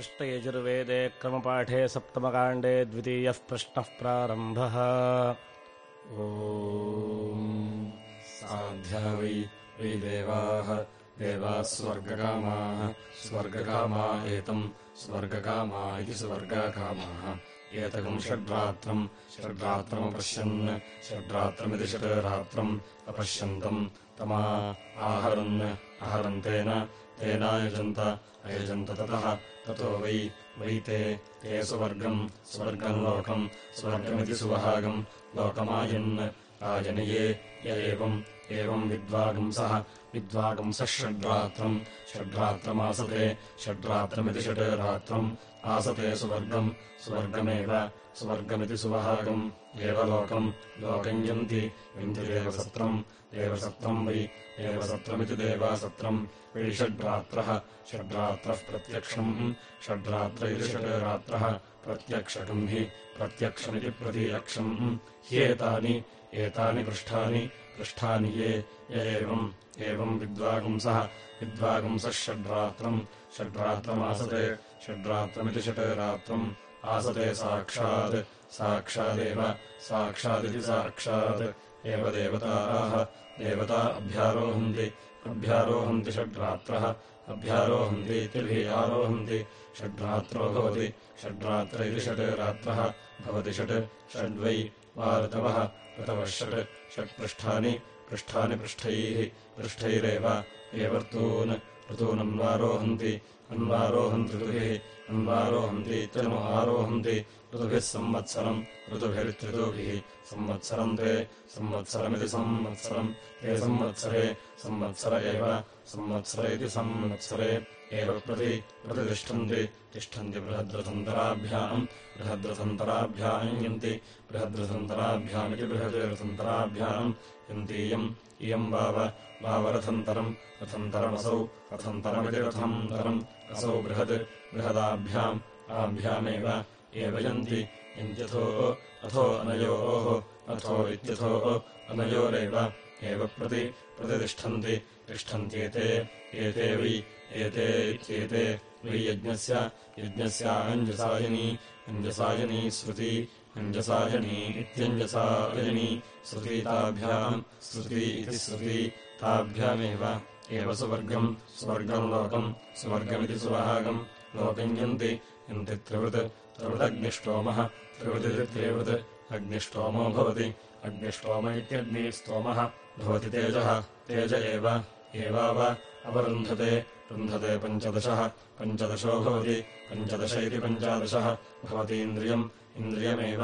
कृष्णयजुर्वेदे क्रमपाठे सप्तमकाण्डे द्वितीयः प्रश्नः प्रारम्भः। ओ साध्या वै वै देवाः देवाः स्वर्गकामाः स्वर्गकामा एतम् स्वर्गकामा इति स्वर्गकामाः। एतकम् षड्रात्रम् षड्रात्रमपश्यन् षड्रात्रमिति षड् रात्रम् अपश्यन्तम् तमा आहरन् आहरन्तेन तेनायजन्त अयजन्त ततः ततो वै वै ते ते सुवर्गम् स्वर्गम् लोकम् स्वर्गमिति सुवहागम् लोकमायन् आजनये य एवम् एवम् विद्वागंसः विद्वागंसः षड्रात्रम्। षड्रात्रमासते षड्रात्रमिति षड् रात्रम् आसते सुवर्गम् स्वर्गमेव स्वर्गमिति सुवहागम्। एव लोकम् लोकम् यन्ति यन्ति देवसत्रम्। वै देवसत्रमिति देवासत्रम्। वै षड्रात्रः षड्रात्रः प्रत्यक्षम्। षड्रात्र षड् रात्रः प्रत्यक्षकम् हि प्रत्यक्षमिति प्रतीयक्षम्। ह्येतानि एतानि पृष्ठानि पृष्ठानि ये य एवम् एवम् विद्वागुंसः विद्वागुंसः षड्रात्रम्। षड्रात्रमासते षड्रात्रमिति षट् रात्रम् आसते साक्षात् साक्षादेव साक्षादिति साक्षात्। एव देवताः देवता अभ्यारोहन्ति अभ्यारोहन्ति षड्रात्रः। अभ्यारोहन्ति इत्यभिः आरोहन्ति षड्रात्रो भवति षड्रात्र इति षट् रात्रः भवति षट् षड्वै वा ऋतवः ऋतवः षट् षट्पृष्ठानि पृष्ठानि पृष्ठैः पृष्ठैरेव एवर्तून् ऋतूनन्वारोहन्ति अन्वारोहन्ति ऋतुभिः अन्वारोहन्ति आरोहन्ति ऋतुभिः संवत्सरम् ऋतुभिरित्यतुभिः संवत्सरम् ते संवत्सरमिति संवत्सरम् ते संवत्सरे संवत्सर एव संवत्सर इति संवत्सरे एव प्रति प्रतितिष्ठन्ति तिष्ठन्ति बृहद्रथन्तराभ्याम् बृहद्रथन्तराभ्याम् यन्ति बृहद्रथन्तराभ्यामिति बृहद्रथन्तराभ्याम् यन्तीयम् इयम् वाव वावरथन्तरम् रथन्तरमसौ रथन्तरमिति रथन्तरम् असौ बृहत् बृहदाभ्याम् आभ्यामेव एव यन्ति यन्त्यथो अथो अनयोः अथो इत्यथो अनयोरेव एव प्रति प्रतितिष्ठन्ति तिष्ठन्त्येते एते वै एते इत्येते वै यज्ञस्य यज्ञस्याञ्जसायनी अञ्जसायनी श्रुति अञ्जसायनी इत्यञ्जसायनी श्रुतीताभ्याम् श्रुति इति श्रुति ताभ्यामेव एव सुवर्गम् स्वर्गम् लोकम् स्वर्गमिति लोकम् यन्ति त्रिवृत् त्रिवृदग्निष्टोमः त्रिवृदिति त्रिवृत् अग्निष्टोमो भवति अग्निष्टोम इत्यग्निस्तोमः भवति तेजः तेज एव एवाव अवरुन्धते रुन्धते पञ्चदशः पञ्चदशो भवति पञ्चदश इति पञ्चादशः भवति इन्द्रियम् इन्द्रियमेव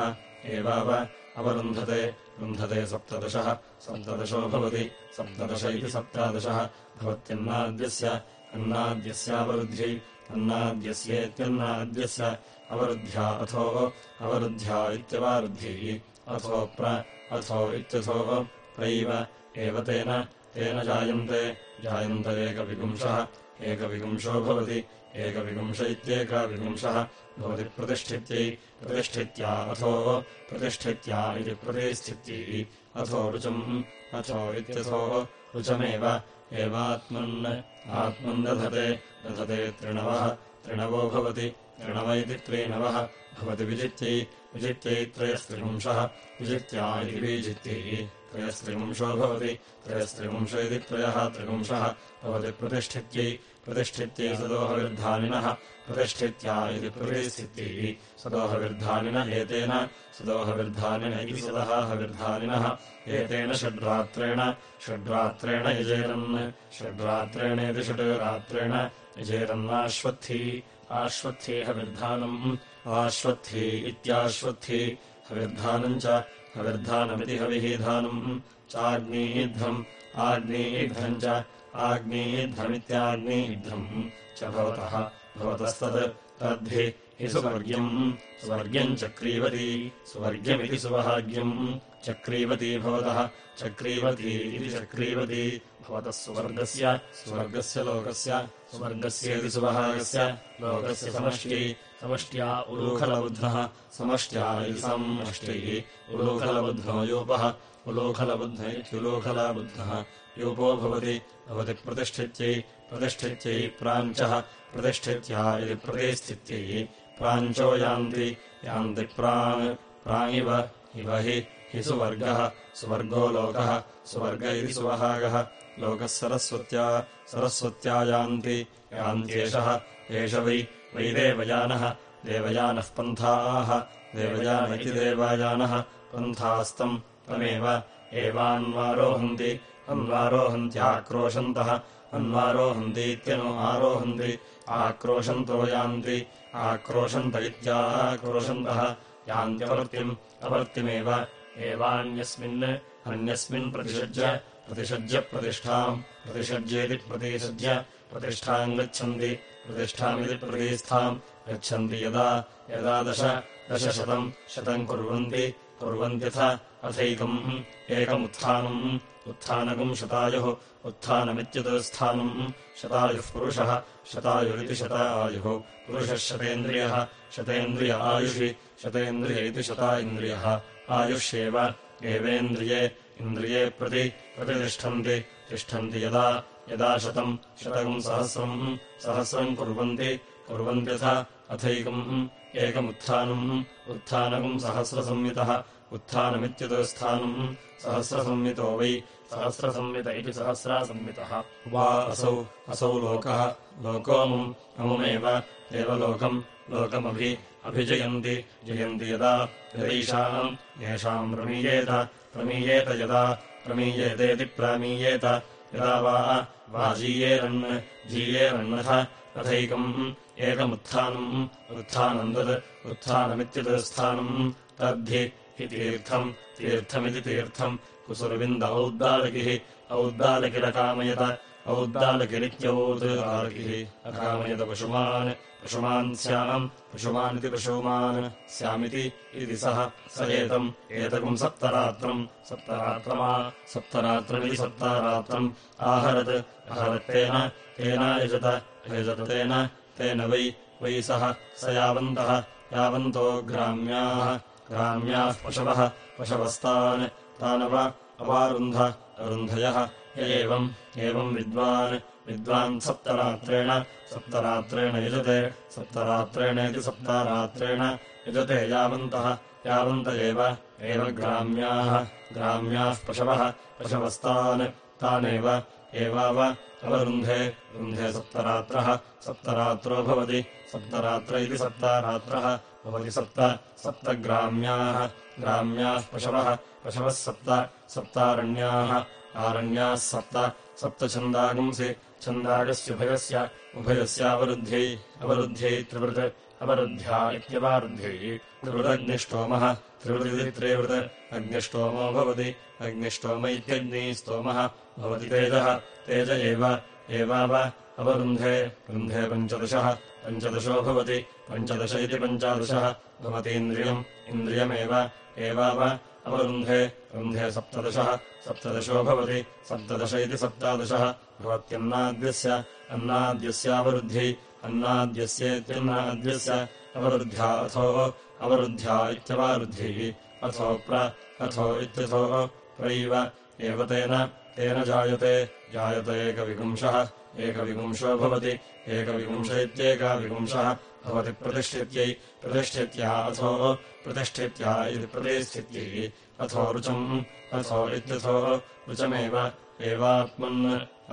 एवाव अवरुन्धते रुन्धते सप्तदशः सप्तदशो भवति सप्तदश इति सप्तादशः भवत्यन्नाद्यस्य अन्नाद्यस्यावरुद्ध्यै अन्नाद्यस्येत्यन्नाद्यस्य अवरुद्ध्या अथो अवरुद्ध्या अथो प्र अथो इत्यथो प्रैव एव तेन तेन जायन्ते जायन्त एकविपुंशः एकविपुंशो भवति। एकविपुंश इत्येकविपुंशः भवति प्रतिष्ठित्यै। प्रतिष्ठित्या अथो। प्रतिष्ठित्या इति प्रतिस्थित्यै अथो रुचम्। अथो इत्यथो रुचमेव। एवात्मन्। आत्मन् दधते। दधते त्रिणवः। त्रिणवो भवति। त्रिणव इति त्रिणवः भवति विजित्यै विजित्यै त्रयस्त्रिपुंशः विजित्या इति विजित्यै त्रयस्त्रिपुंशो भवति। त्रयस्त्रिपुंश इति त्रयः त्रिपुंशः भवति प्रतिष्ठित्यै प्रतिष्ठित्यै सदोहविर्धानिनः। प्रतिष्ठित्या इति प्रतिस्थित्यै सदोहविर्धानिन एतेन। सदोहविर्धानिन इति सदहाहविर्धानिनः एतेन षड्रात्रेण। षड्रात्रेण यजेरन्। षड्रात्रेणेति षड् रात्रेण यजेरन्नाश्वत्थी आश्वत्थी हविर्धानम्। आश्वत्थी इत्याश्वत्थी हविर्धानम् च। हविर्धानमिति हविहीधानम्। चाग्नीध्वम्। आग्नीध्वम् च आग्नीध्वमित्याग्नीध्वम् च भवतः भवतस्तत् तद्धि हि सुवर्ग्यम् स्वर्ग्यम् चक्रीवती स्वर्ग्यमिति सुवहाग्यम् चक्रीवती भवतः चक्रीवती इति चक्रीवती। भवतः सुवर्गस्य स्वर्गस्य लोकस्य स्वर्गस्येति सुवहागस्य लोकस्य समष्ट्यै समष्ट्या उलूखलबुद्धः समष्ट्या इति समष्ट्यै उलूखलबुद्धो योपः उलूखलबुद्ध इत्युलूखलबुद्धः यूपो भवति भवति प्रतिष्ठित्यै प्रतिष्ठित्यै प्राञ्चः प्रतिष्ठित्या इति प्रतिस्थित्यै प्राञ्चो यान्ति यान्ति प्राङ् इव हि हि सुवर्गः सुवर्गो लोकः सुवर्ग इति सुवहागः लोकः सरस्वत्या सरस्वत्या यान्ति यान्त्येषः एष वै वै देवयानः देवयानः पन्थाः देवयान इति देवायानः पन्थास्तम् तमेव एवान्वारोहन्ति अन्वारोहन्त्याक्रोशन्तः। अन्वारोहन्तीत्यनो आरोहन्ति। आक्रोशन्तो यान्ति। आक्रोशन्त इत्याक्रोशन्तः। यान्त्यवर्तिम् अवर्तिमेव। एवान्यस्मिन् अन्यस्मिन् प्रतिषज्य। प्रतिषज्य प्रतिष्ठाम्। प्रतिषज्येति प्रतिषज्य। प्रतिष्ठाम् गच्छन्ति। प्रतिष्ठामिति प्रतिष्ठाम् गच्छन्ति यदा। यदा दश। दशशतम् शतम् कुर्वन्ति। कुर्वन्त्यथ। अथैकम्। एकमुत्थानम् उत्थानकम् शतायुः उत्थानमित्युत्स्थानम् शतायुः पुरुषः शतायुरिति शतायुः। पुरुषः शतेन्द्रियः शतेन्द्रिय आयुषि शतेन्द्रिय इति शता इन्द्रियः आयुष्येव एवेन्द्रिये इन्द्रिये प्रति प्रतितिष्ठन्ति तिष्ठन्ति यदा यदा शतम् शतकम् सहस्रम्। सहस्रम् कुर्वन्ति कुर्वन्त्यथ अथैकम्। एकमुत्थानम्। उत्थानकम् उत्थानमित्युत्स्थानम् सहस्रसंमितो वै सहस्रसंमित इति सहस्रासंमितः। वा असौ असौ लोकः लोकोऽमुम् अमुमेव देवलोकम् लोकमभि अभिजयन्ति जयन्ति यदा यदैषाम् येषाम् प्रमीयेत प्रमीयेत यदा प्रमीयेतेति प्रामीयेत यदा वा वा जीयेरन् जीयेरन्नथ तथैकम् एकमुत्थानम् उत्थानम् तत् उत्थानमित्युत्स्थानम् तद्धि हि तीर्थम् तीर्थमिति तीर्थम् कुसुरविन्द औद्दालकिः औद्दालकिरकामयत औद्दालकिरित्यौद्दालकिः अकामयत पशुमान् पशुमान् स्याम् पशुमानिति पशुमान् स्यामिति इति सः स एतम् एतकम् सप्तरात्रम् सप्तरात्रमा सप्तरात्रमिति सप्तारात्रम् आहरत् आहरत्तेन तेनायजत यजतेन तेन वै वै सः स यावन्तः यावन्तो ग्राम्याः ग्राम्याः पशवः पशवस्तान् तानव अवारुन्ध अरुन्धयः य एवम् एवम् विद्वान्। विद्वान् सप्तरात्रेण सप्तरात्रेण यजते सप्तरात्रेणेति सप्तारात्रेण यजते यावन्तः यावन्त एव एव ग्राम्याः। ग्राम्याः पशवः पशवस्तान् तानेव एवाव अवरुन्धे रुन्धे सप्तरात्रः सप्तरात्रो भवति सप्तरात्र इति सप्तारात्रः भवति सप्त सप्तग्राम्याः ग्राम्याः पशवः पशवः सप्त सप्तारण्याः आरण्याः सप्त सप्तछन्दागुंसि छन्दागस्युभयस्य उभयस्यावरुद्ध्यै अवरुद्ध्यै त्रिवृत् अवरुद्ध्या इत्यवारुद्ध्यै त्रिवृदग्निष्टोमः त्रिवृदिति त्रिवृत् अग्निष्टोमो भवति अग्निष्टोम इत्यग्निस्तोमः भवति तेजः तेज एव एवाव अवरुन्धे रुन्धे पञ्चदशः पञ्चदशो भवति पञ्चदश इति पञ्चादशः भवतीन्द्रियम् इन्द्रियमेव एवाव अवरुन्धे रुन्धे सप्तदशः सप्तदशो भवति सप्तदश इति सप्तादशः भवत्यन्नाद्यस्य अन्नाद्यस्यावरुद्ध्यै अन्नाद्यस्येत्यन्नाद्यस्य अवरुद्ध्या अथो अवरुद्ध्या इत्यवारुद्धिः अथो प्र अथो इत्यथो प्रैव एव तेन तेन जायते जायत एकविपुंशः एकविपुंशो भवति एकविपुंश इत्येकाविपुंशः भवति प्रतिष्ठित्यै प्रतिष्ठित्या अथो प्रतिष्ठित्या इति प्रतिस्थित्यै अथो रुचम् अथो इत्यथो रुचमेव एवात्मन्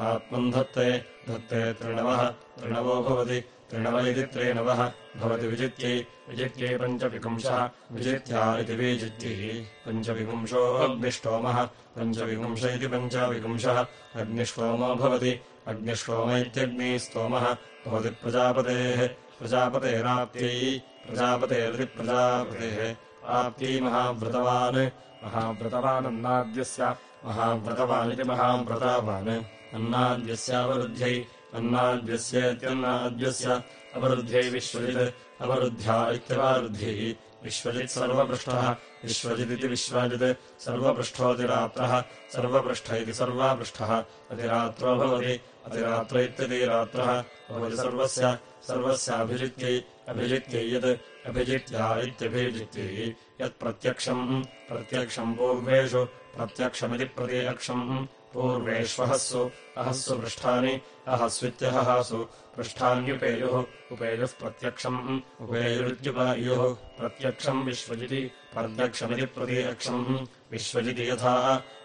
आत्मन् धत्ते धत्ते त्रिणवः त्रिणवो भवति त्रिणव इति त्रिणवः भवति विजित्यै। विजित्यै पञ्चविपुंशः विजित्या इति विजित्यैः। पञ्चविपुंशो अग्निष्टोमः। पञ्चविपुंश इति पञ्चाविपुंशः अग्निष्टोमो भवति। अग्निष्टोम इत्यग्निस्तोमः भवति प्रजापतेः। प्रजापतेराप्त्यै। प्रजापतेरिति प्रजापतेः आप्त्यै महाव्रतवान्। महाव्रतवानन्नाद्यस्य। महाव्रतवानिति महाव्रतावान्। अन्नाद्यस्यावरुद्ध्यै अन्नाद्यस्येत्यन्नाद्यस्य अवरुद्ध्यै विश्वजित् अवरुद्ध्या इत्यवारुद्धिः विश्वजित् सर्वपृष्ठः विश्वजिदिति विश्वजित् सर्वपृष्ठोऽतिरात्रः सर्वपृष्ठ इति सर्वापृष्ठः। अतिरात्रो भवति अतिरात्र इत्यतिरात्रः। भवति सर्वस्य सर्वस्याभिजित्यै अभिजित्यै यत् अभिजित्या इत्यभिजित्यै। यत्प्रत्यक्षम् प्रत्यक्षम् पूर्वेषु प्रत्यक्षमिति प्रत्यक्षम् पूर्वेष्वहस्सु अहस्सु पृष्ठानि अहस्वित्यहहासु पृष्ठान्युपेयुः उपेयुः प्रत्यक्षम् उपेयुरित्युपायुः प्रत्यक्षम् विश्वजिति प्रत्यक्षमिति प्रतीयक्षम्। विश्वजिति यथा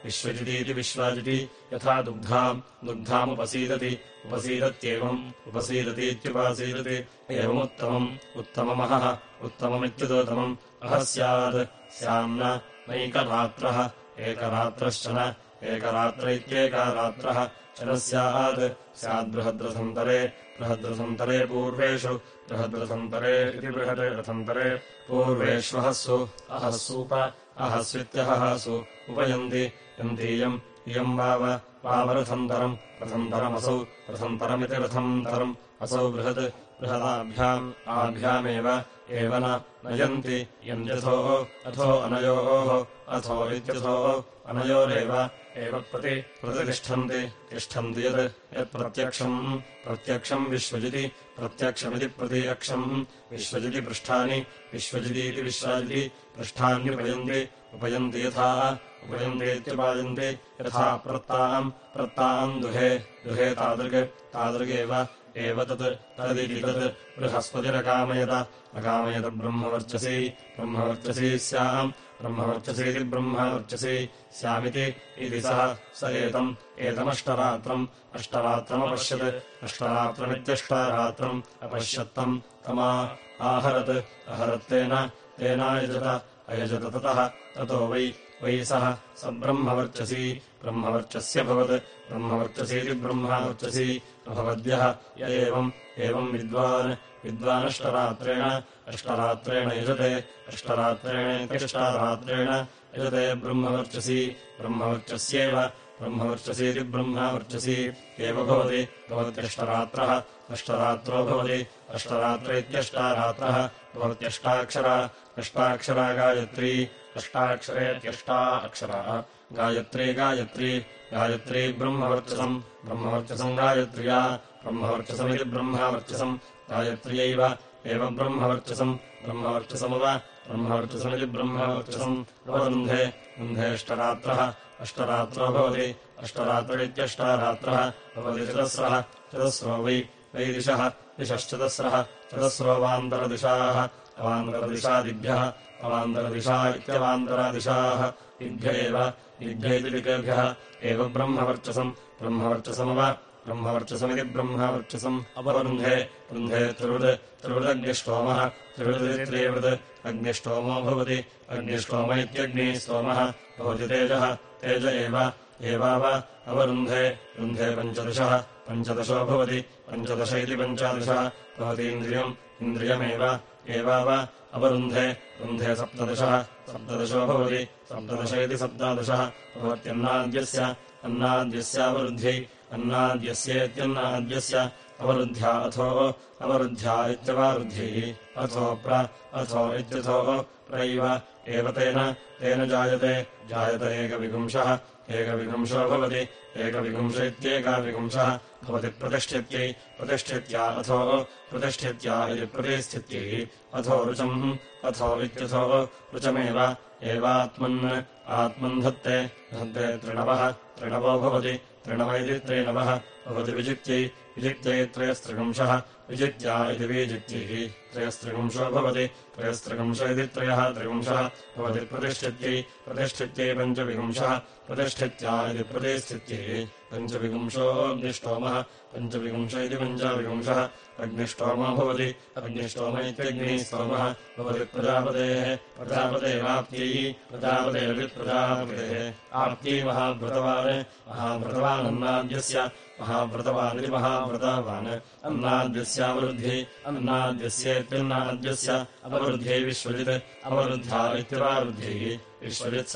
विश्वजितीति विश्वाजिति यथा दुग्धाम् दुग्धामुपसीदति उपसीदत्येवम् उपसीदतीत्युपासीदति एवमुत्तमम् उत्तममहः उत्तममित्युदोत्तमम्। अहः स्यात् स्यान्न नैकरात्रः एकरात्रश्चन एकरात्र इत्येका रात्रः शनः स्यात् स्याद्बृहद्रथन्तरे बृहद्रथन्तरे पूर्वेषु बृहद्रथन्तरे इति बृहद् रथन्तरे पूर्वेष्वहस्सु अहस्सूप अहस्वित्यहसु उपयन्ति यन्तीयम् इयम् वाव वावरथन्तरम् रथन्तरमसौ रथन्तरमिति रथन्तरम् असौ बृहत् बृहदाभ्याम् आभ्यामेव एव न नयन्ति यन्त्यथो अथो अनयोः अथो इत्यथो अनयोरेव एव प्रति प्रतितिष्ठन्ति तिष्ठन्ति यत् यत्प्रत्यक्षम् प्रत्यक्षम् विश्वजिति प्रत्यक्षमिति प्रतीयक्षम् विश्वजिति पृष्ठानि विश्वाजिति पृष्ठान्युपयन्ति उपयन्ति यथा उपयन्तीत्युपायन्ति यथा प्रत्ताम् प्रत्ताम् दुहे दुहे तादृग् तादृगेव एव तत् तदिति तत् बृहस्पतिरकामयत अकामयत ब्रह्मवर्चसी ब्रह्मवर्चसी स्याम् ब्रह्मवर्चसीति ब्रह्मवर्चसी स्यामिति इति सः स एतम् एतमष्टरात्रम् अष्टरात्रमपश्यत् अष्टरात्रमित्यष्टारात्रम् अपश्यत्तम् तमा आहरत् अहरत्तेन तेनायजत अयजत ततः ततो वै वै सः स ब्रह्मवर्चसी ब्रह्मवर्चस्यभवत् ब्रह्मवर्चसीति ब्रह्मवर्चसी अभवद्यः य एवम् एवम् विद्वान् विद्वानष्टरात्रेण अष्टरात्रेण यजते अष्टरात्रेणेत्यष्टारात्रेण यजते ब्रह्मवर्चसी ब्रह्मवर्चस्येव ब्रह्मवर्चसीति ब्रह्मवर्चसी एव भवति भवत्यष्टरात्रः अष्टरात्रो भवति अष्टरात्र इत्यष्टारात्रः भवत्यष्टाक्षरा अष्टाक्षरा गायत्री अष्टाक्षरेत्यष्टा अक्षरा गायत्री गायत्री गायत्री ब्रह्मवर्चसम् ब्रह्मवर्चसम् गायत्र्या ब्रह्मवर्चसमिति ब्रह्मवर्चसम् गायत्र्यैव एवम् ब्रह्मवर्चसम्। ब्रह्मवर्चसमुव। ब्रह्मवर्चसमिति ब्रह्मवर्चसम्। अवरुन्धे। रुन्धेष्टरात्रः अष्टरात्रो भवति। अष्टरात्र इत्यष्टारात्रः भवति चतस्रः। चतस्रो वै। वै दिशः दिशश्चतस्रः। चतस्रो वान्तरदिशाः। अवान्तरदिशादिभ्यः। अवान्तरदिशा इत्यवान्तरादिशाः। दिभ्य एव। दिकेभ्यः एव ब्रह्मवर्चसम्। ब्रह्मवर्चसमव ब्रह्मवर्चसमिति ब्रह्मवर्चसम्। अपवरुन्धे वृन्धे त्रिवृत् त्रिवृदग्निष्टोमः त्रिवृदित्रीवृत् अग्निष्टोमो भवति अग्निष्टोम इत्यग्निः स्तोमः भवति तेजः तेज एव एवाव अवरुन्धे रुन्धे पञ्चदशः पञ्चदशो भवति पञ्चदश इति पञ्चादशः भवति इन्द्रियम् इन्द्रियमेव एवाव अवरुन्धे रुन्धे सप्तदशः सप्तदशो भवति सप्तदश इति सप्तादशः भवत्यन्नाद्यस्य अन्नाद्यस्यावरुद्ध्यै अन्नाद्यस्येत्यन्नाद्यस्य अवरुद्ध्या अथो अवरुद्ध्या इत्यवरुद्धिः अथो प्र अथो इत्यथो प्रैव एव तेन तेन जायते जायत एकविपुंशः एकविपुंशो भवति एकविपुंश इत्येकाविपुंशः भवति प्रतिष्ठित्यै प्रतिष्ठित्या अथो प्रतिष्ठित्या इति प्रतिस्थित्यै अथो रुचम् अथो इत्यथो रुचमेव एवात्मन् आत्मन् धत्ते धत्ते तृणवः तृणवो भवति तृणव इति त्रिणवः भवति विजित्यै विजित्यै त्रयस्त्रिगंशः। विजित्या इति विजित्यैः त्रयस्त्रिगंशो भवति। त्रयस्त्रिगंश इति त्रयः त्रिगंशः। भवति प्रतिष्ठित्यै प्रतिष्ठित्यै पञ्चविगंशः। प्रतिष्ठित्या इति प्रतिस्थित्यै पञ्चविगंशोऽग्निष्टोमः पञ्चविगंश इति पञ्चाविगंशः अग्निष्टोमो भवति अग्निष्टोम इत्यग्निः स्तोमः भवति प्रजापतेः प्रजापतेवाप्त्यै प्रजापतेरपि प्रजापतेः आप्त्यै महाव्रतवान् अन्नाद्यस्यावरुद्धिः। अन्नाद्यस्येत्यन्नाद्यस्य। अपवृद्ध्यै विश्वजित्। अपवृद्ध्या इत्यवावृद्धिः विश्वजित्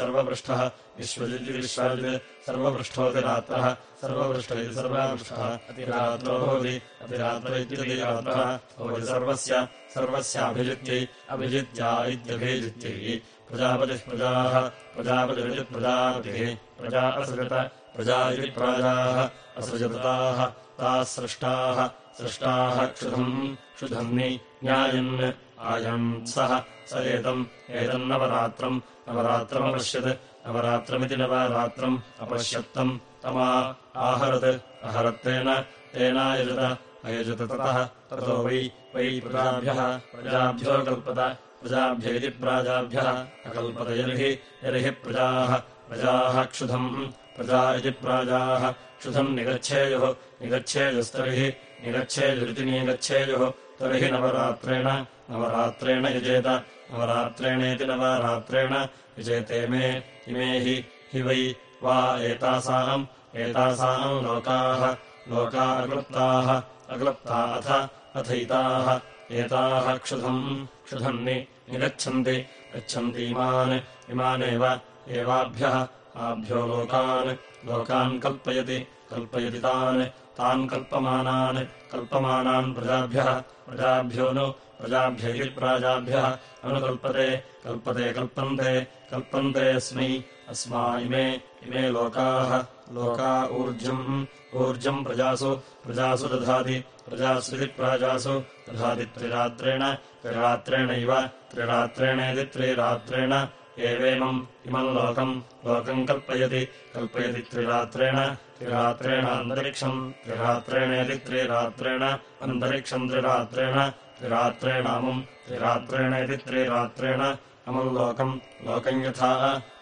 सर्वपृष्ठः विश्वजिति विश्वजित् सर्वपृष्ठोऽतिरात्रः सर्वपृष्ठ अतिरात्रो भवति अतिरात्र इत्यतिरात्रः भवति सर्वस्य सर्वस्याभिजित्यै अभिजित्या इत्यभिजित्यै। प्रजापतिः प्रजाः प्रजापतिरिति प्रजापतिः प्रजा असृजत प्रजा इति प्राजाः असृजताः ताः सृष्टाः सृष्टाः क्षुधम् क्षुधन्नि न्यायन् आयन् सः स एतम् एतन्नवरात्रम् नवरात्रमपश्यत् नवरात्रमिति नवरात्रम् अपश्यत्तम् तमा आहरत्। अहरत्तेन तेनायजत। अयजत ततः। ततो वै वै प्रजाभ्यः। प्रजाभ्यो कल्पत। प्रजाभ्य इति प्राजाभ्यः। अकल्पत यर्हि यर्हि प्रजाः। प्रजाः क्षुधम्। प्रजा इति प्राजाः। क्षुधम् निगच्छेयुः। निगच्छेयुस्तर्हि। निगच्छेयुरिति निगच्छेयुः। तर्हि नवरात्रेण नवरात्रेण यजेत। नवरात्रेणेति नवरात्रेण यजेते मे इमे हि हि वै वा एतासाम् एतासाम् लोकाः लोका अक्लुप्ताः अक्लुप्ता अथ अथैताः एताः क्षुधम् क्षुधम् निगच्छन्ति गच्छन्तीमान् इमानेव एवाभ्यः आभ्यो लोकान् लोकान् कल्पयति कल्पयति तान् तान् कल्पमानान् कल्पमानान् प्रजाभ्यः प्रजाभ्यो नु प्रजाभ्य प्राजाभ्यः अनुकल्पते कल्पते कल्पन्ते कल्पन्ते अस्मै अस्मा इमे इमे लोकाः लोका ऊर्जम् ऊर्जम् प्रजासु प्रजासु दधाति प्रजास्विति प्राजासु दधाति त्रिरात्रेण त्रिरात्रेणैव त्रिरात्रेणेति त्रिरात्रेण एवेमम् इमम् लोकम् लोकम् कल्पयति कल्पयति त्रिरात्रेण त्रिरात्रेण अन्तरिक्षम् त्रिरात्रेणेति त्रिरात्रेण अन्तरिक्षम् त्रिरात्रेण त्रिरात्रेणामम् त्रिरात्रेणेति त्रिरात्रेण अमुम् लोकम्। यथा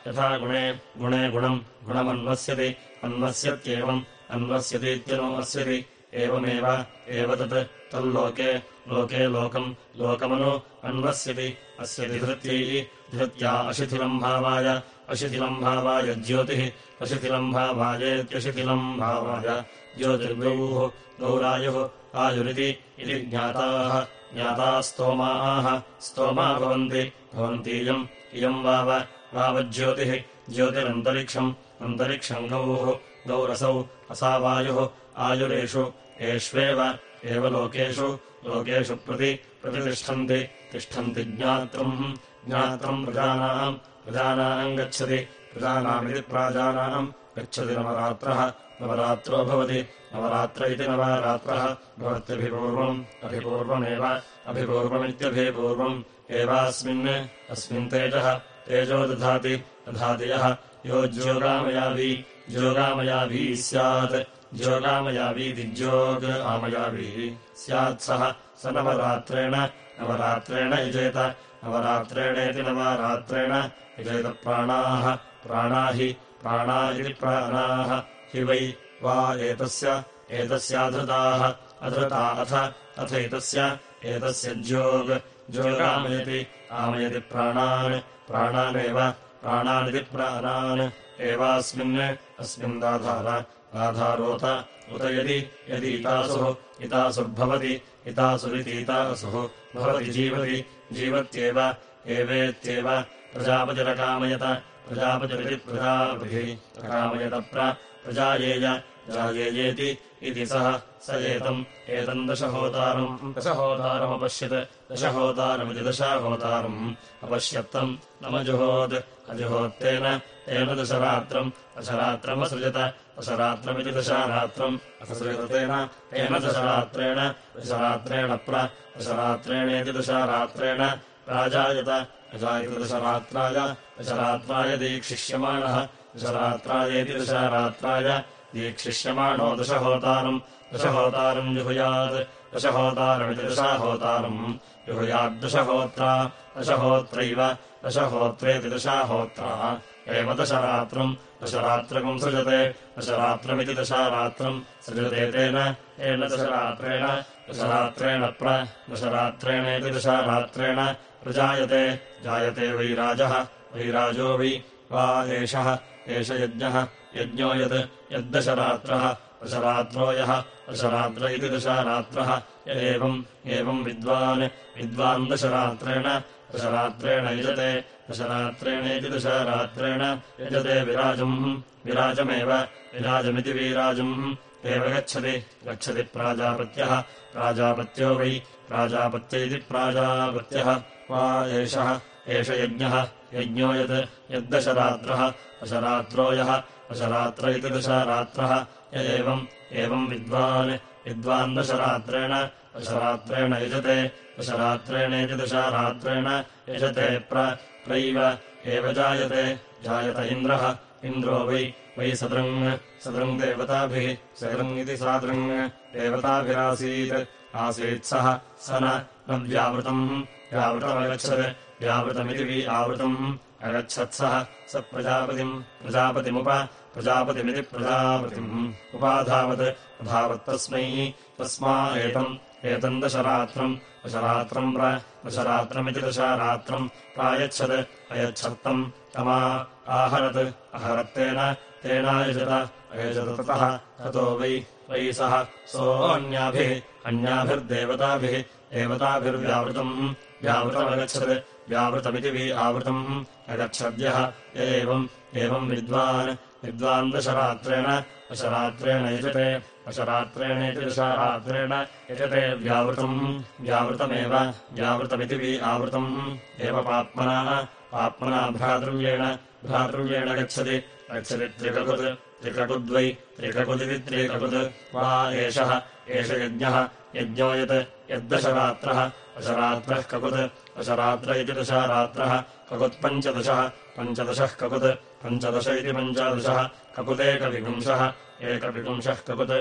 यथा गुणे गुणे गुणम् गुणमन्वस्यति अन्वस्यत्येवम् अन्वस्यतीत्यनुवस्यति एवमेव एव तत् तल्लोके लोके लोकम् लोकमनु अन्वस्यति। अस्यति धृत्यै धृत्या अशिथिलम् भावाय अशिथिलम् भावाय ज्योतिः अशिथिलम् भावायेत्यशिथिलम् भावाय ज्योतिर्गौः गौरायुः आयुरिति इति ज्ञाताः ज्ञाताः स्तोमाः स्तोमा भवन्ति। भवन्तीयम् इयम् वाव वावज्योतिः ज्योतिरन्तरिक्षम् अन्तरिक्षम् गौः गौरसौ असावायुः आयुरेषु एष्वेव एव लोकेषु लोकेषु प्रति प्रतितिष्ठन्ति तिष्ठन्ति ज्ञात्रम् ज्ञात्रम् प्रजानाम् प्रजानाम् गच्छति प्रजानामिति प्राजानाम् गच्छति नवरात्रः नवरात्रो भवति। नवरात्र इति नवरात्रः भवत्यभिपूर्वम् अभिपूर्वमेव अभिपूर्वमित्यभिपूर्वम्। एवास्मिन् अस्मिन् तेजः तेजो दधाति दधाति यः। यो ज्योगामयावी ज्योगामयावी स्यात्। ज्योगामयावीति ज्योग आमयावी स्यात् सः। नवरात्रेण नवरात्रेण यजेत। नवरात्रेणेति नवरात्रेण यजेतप्राणाः प्राणा। हि प्राणा इति प्राणाः हि वै वा एतस्य एतस्याधृताः अधृता अथ अथैतस्य एतस्य ज्योग् ज्योगामयति आमयति प्राणान् प्राणानेव प्राणानिति प्राणान् एवास्मिन् अस्मिन् दाधार दाधारोत उत यदि यदि इतासुः इतासुर्भवति इतासुरितीतासुः भवति जीवति जीवत्येव एवेत्येव प्रजापतिरकामयत प्रजापतिरिति प्रजापतिः अकामयत प्रजायेय जायेयेति इति सः स एतम् एतम् दशहोतारम्। दशहोतारमपश्यत् दशहोतारमिति दशाहोतारम्। अपश्यत्तम् नमजुहोत् अजुहोत्तेन तेन दशरात्रम्। दशरात्रमसृजत दशरात्रमिति दशारात्रम्। असृजतेन तेन दशरात्रेण दशरात्रेण प्र दशरात्रेणेति दशारात्रेण। प्राजायत अजायत दशरात्राय दशरात्राय दीक्षिष्यमाणः दशरात्रायेति दशरात्राय दीक्षिष्यमाणो दशहोतारम्। दशहोतारम् जुहुयात्। दशहोतारमिति दशाहोतारम्। जुहुयाद्दशहोत्रा दशहोत्रैव। दशहोत्रेति दशाहोत्रा। एव दशरात्रम्। दशरात्रकम् सृजते। दशरात्रमिति दशारात्रम्। सृजते तेन। तेन दशरात्रेण। दशरात्रेण प्र। दशरात्रेणेति दशारात्रेण प्रजायते। जायते वैराजः। वैराजो वा एषः एष यज्ञः यज्ञो यत् यद्दशरात्रः दशरात्रो यः दशरात्र इति दशारात्रः एवम् एवम् विद्वान् विद्वान् दशरात्रेण दशरात्रेण यजते दशरात्रेण यजते विराजम् विराजमेव विराजमिति विराजम् एव गच्छति गच्छति प्राजापत्यः प्राजापत्यो वै प्राजापत्य इति प्राजापत्यः वा एषः एष यज्ञः यज्ञो यत् यद्दशरात्रः दशरात्रो यः दशरात्र इति दशरात्रः य एवम् एवम् विद्वान् विद्वान् दशरात्रेण दशरात्रेण यजते दशरात्रेणेति दशरात्रेण यजते प्रैव एव जायते जायत इन्द्रः इन्द्रो वै वै सदृङ् सदृङ् देवताभिः सदृङ् इति सादृङ् देवताभिरासीत् आसीत् सः स न व्यावृतम् व्यावृतमगच्छत् व्यावृतमिति वि आवृतम्। अगच्छत्सः स। प्रजापतिम्। प्रजापतिमुप। प्रजापतिमिति प्रजापतिम्। उपाधावत्। अधावत्तस्मै तस्मा। एतम् एतम् दशरात्रम्। दशरात्रम् दशरात्रमिति दशारात्रम्। प्रायच्छत्। अयच्छत्तम्। तमा। आहरत्। अहरत्तेन तेनायजत। अयजत ततः। ततो वै। वै सः। सोऽन्याभिः। अन्याभिर्देवताभिः। देवताभिर्व्यावृतम्। व्यावृतमगच्छत् व्यावृतमिति वि आवृतम् अगच्छद्यः। एवम् एवम् विद्वान्। विद्वान् दशरात्रेण दशरात्रेण यजते। दशरात्रेणेति दशरात्रेण यजते। व्यावृतम् व्यावृतमेव व्यावृतमिति वि आवृतम्। एव पाप्मना पाप्मना भ्रातृव्येण भ्रातृव्येण गच्छति। गच्छति त्रिककुत् त्रिककुद्वै त्रिककुदिति त्रिककुत्। वा एषः एष यज्ञः यज्ञो यत् यद्दशरात्रः दशरात्रः ककुत् दशरात्र इति दशरात्रः ककुत्पञ्चदशः पञ्चदशः ककुत् पञ्चदश इति पञ्चादशः ककुदेकविपुंशः एकविपुंशः ककुत्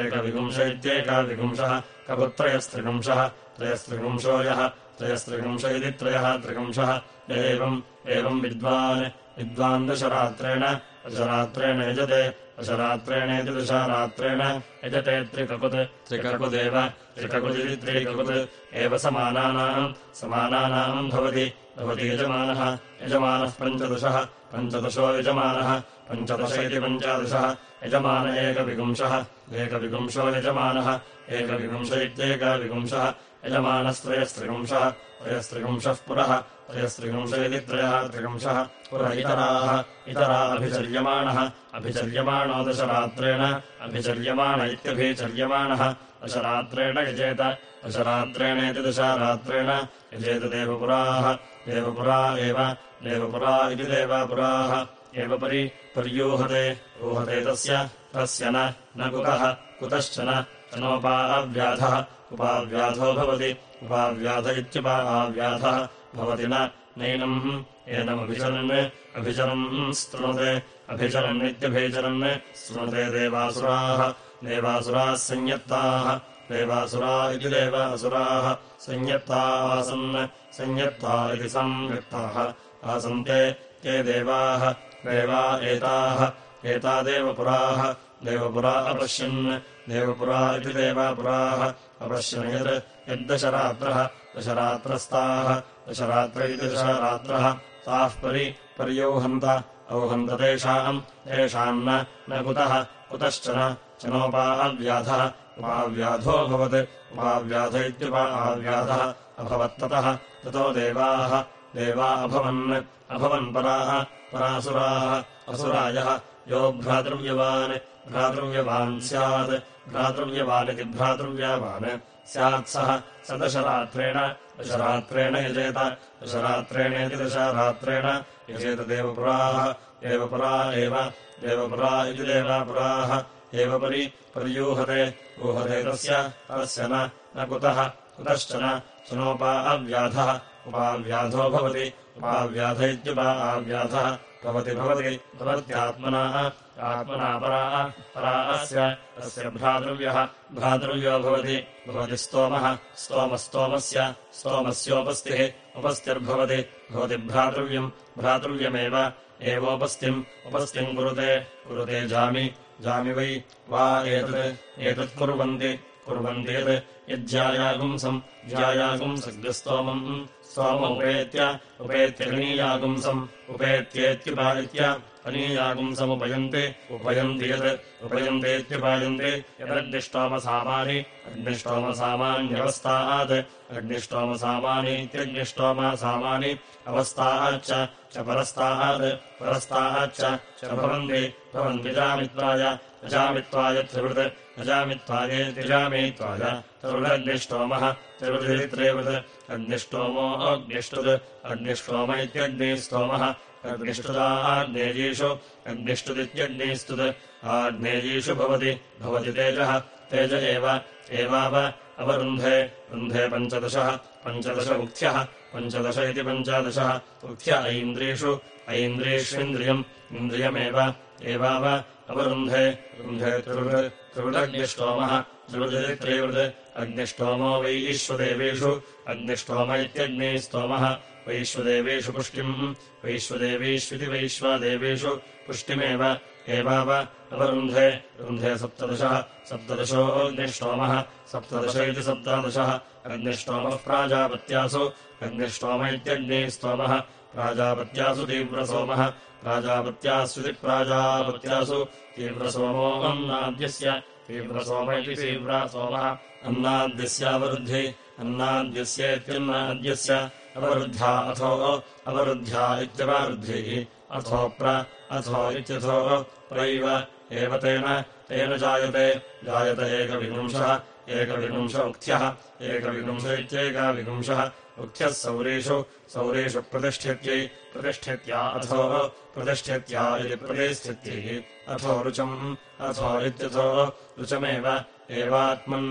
एकविपुंश इत्येकविपुंशः ककुत्त्रयस्त्रिपुंशः त्रयस्त्रिपुंशो यः त्रयस्त्रिपुंश इति त्रयः त्रिपुंशः एवम् एवम् विद्वान् विद्वान् दशरात्रेण दशरात्रेण यजते दशरात्रेणेति दशरात्रेण यजते त्रिककुत् त्रिककुदेव त्रिककुदिति त्रिककुत् एव समानानाम् समानानाम् भवति भवति यजमानः यजमानः पञ्चदशः पञ्चदशो यजमानः पञ्चदश इति पञ्चादशः यजमान एकविपुंशः एकविपुंशो यजमानः एकविपुंश इत्येकविपुंशः यजमानस्त्रयस्त्रिपुंशः त्रयस्त्रिपुंशः पुरः त्रयस्त्रिपुंश इति त्रयः त्रिपुंशः पुर इतराः इतरा अभिचर्यमाणः अभिचर्यमाणो दशरात्रेण अभिचर्यमाण इत्यभिचर्यमाणः दशरात्रेण यजेत दशरात्रेणेति दशरात्रेण यजेत देवपुराः देवपुरा एव देवपुरा इति देवपुराः एव परि पर्यूहते ऊहते तस्य तस्य न कुतः कुतश्चन चनोपाव्याधः उपाव्याधो भवति। उपाव्याध इत्युपाव्याधः भवति न। नैनम् एनमभिचरन् अभिचरन् स्तृणुते। अभिचरन्नित्यभिचरन् शृणुते देवासुराः। देवासुराः संयत्ताः। देवासुरा इति देवासुराः। संयत्ता आसन् संयत्ता। इति संयुक्ताः आसन्ते ते देवाः। देवा एताः। एता देवपुराः देवपुरा अपश्यन्। देवपुरा इति देवापुराः। अपश्यन् यत् यद्दशरात्रः दशरात्रस्ताः। दशरात्र इति दशरात्रः। ताः परि पर्यौहन्त। औहन्त तेषाम्। तेषाम् न कुतः। कुतश्चन चनोपाव्याधः उपाव्याधोऽभवत् उपाव्याध इत्युपाव्याधः। अभवत्ततः। ततो देवाः। देवा अभवन्। अभवन् पराः। परासुराः। असुरायः। यो भ्रातृव्यवान् भ्रातृव्यवान् स्यात्। भ्रातृव्यवानिति भ्रातृव्यवान्। स्यात् सः। स दशरात्रेण दशरात्रेण यजेत। दशरात्रेणेति दशरात्रेण यजेत देवपुराः। देवपुरा एव। देवपुरा इति देवापुराः। एव परि पर्यूहते। ऊहते तस्य। तस्य न कुतः। कुतश्चन सुनोपाव्याधः। उपाव्याधो भवति उपाव्याध इत्युपाव्याधः भवति भवति भवत्यात्मनाः आत्मना परा परा अस्य तस्य भ्रातृव्यः भ्रातृव्यो भवति। भवति स्तोमः स्तोमस्तोमस्य स्तोमस्योपस्तिः उपस्तिर्भवति। भवति भ्रातृव्यम् भ्रातृव्यमेव एवोपस्तिम् उपस्तिम् कुरुते कुरुते जामि जामि वै वा एतत् एतत्कुर्वन्ति कुर्वन्ति यत् यज्जायागुंसम् ज्यायागुंसग्स्तोमम् सोममुपेत्य उपेत्यग्नीयागुंसम् उपेत्येत्युपादित्य अनीयागुंसमुपयन्ति उपयन्ति यत् उपयन्तेत्युपायन्ति यदग्निष्टोमसामानि अग्निष्टोमसामान्यवस्थात् अग्निष्टोमसामानीत्यग्निष्टोमसामानि अवस्थाच्च च परस्तात् परस्ताच्च च भवन्ति भवन्तिजामित्वाय अजामित्वाय त्रिवृत् अजामित्वायेतिजामित्वाय त्रिवृदग्निष्टोमः त्रिवृदित्रेवृत् अग्निष्टोमो अग्निष्टुत् अग्निष्टोम इत्यग्निस्तोमः अग्निष्टुदाग्नेयीषु अग्निष्टुदित्यग्निस्तुत् आग्नेयीषु भवति भवति तेजः। तेज एव एवाव अवरुन्धे। रुन्धे पञ्चदशः पञ्चदश उक्थ्यः पञ्चदश इति पञ्चादशः। उक्थ्य ऐन्द्रियेषु ऐन्द्रियेष्विन्द्रियम् इन्द्रियमेव एवाव अवरुन्धे रुन्धे त्रिवृत् त्रिवृदग्निष्टोमः त्रिवृदित्रिवृत् अग्निष्टोमो वैश्वदेवेषु अग्निष्टोम इत्यग्निस्तोमः वैश्वदेवेषु पुष्टिम् वैश्वदेवीष्विति वैश्वादेवेषु पुष्टिमेव एवाव अवरुन्धे रुन्धे सप्तदशः सप्तदशोऽग्निष्टोमः सप्तदश इति सप्तादशः अग्निष्टोमः प्राजापत्यासु अग्निष्टोम इत्यग्निस्तोमः प्राजापत्यासु तीव्रसोमः। प्राजापत्यास्विति प्राजापत्यासु तीव्रसोमो अन्नाद्यस्य तीव्रसोम इति तीव्रसोमः। अन्नाद्यस्यावरुद्धि अन्नाद्यस्येत्यन्नाद्यस्य अवरुद्ध्या अथो। अवरुद्ध्या इत्यवरुद्धिः। अथो प्र। अथो इत्यथो। प्रैव। एव तेन। तेन जायते। जायत एकविपुंशः एकविपुंश उक्थ्यः एकविपुंश इत्येकाविपुंशः उक्थ्यः सौरेषु सौरेषु प्रतिष्ठित्यै प्रतिष्ठित्या अथो प्रतिष्ठित्या इति प्रतिष्ठित्यैः अथो रुचम् अथो इत्यथो रुचमेव एवात्मन्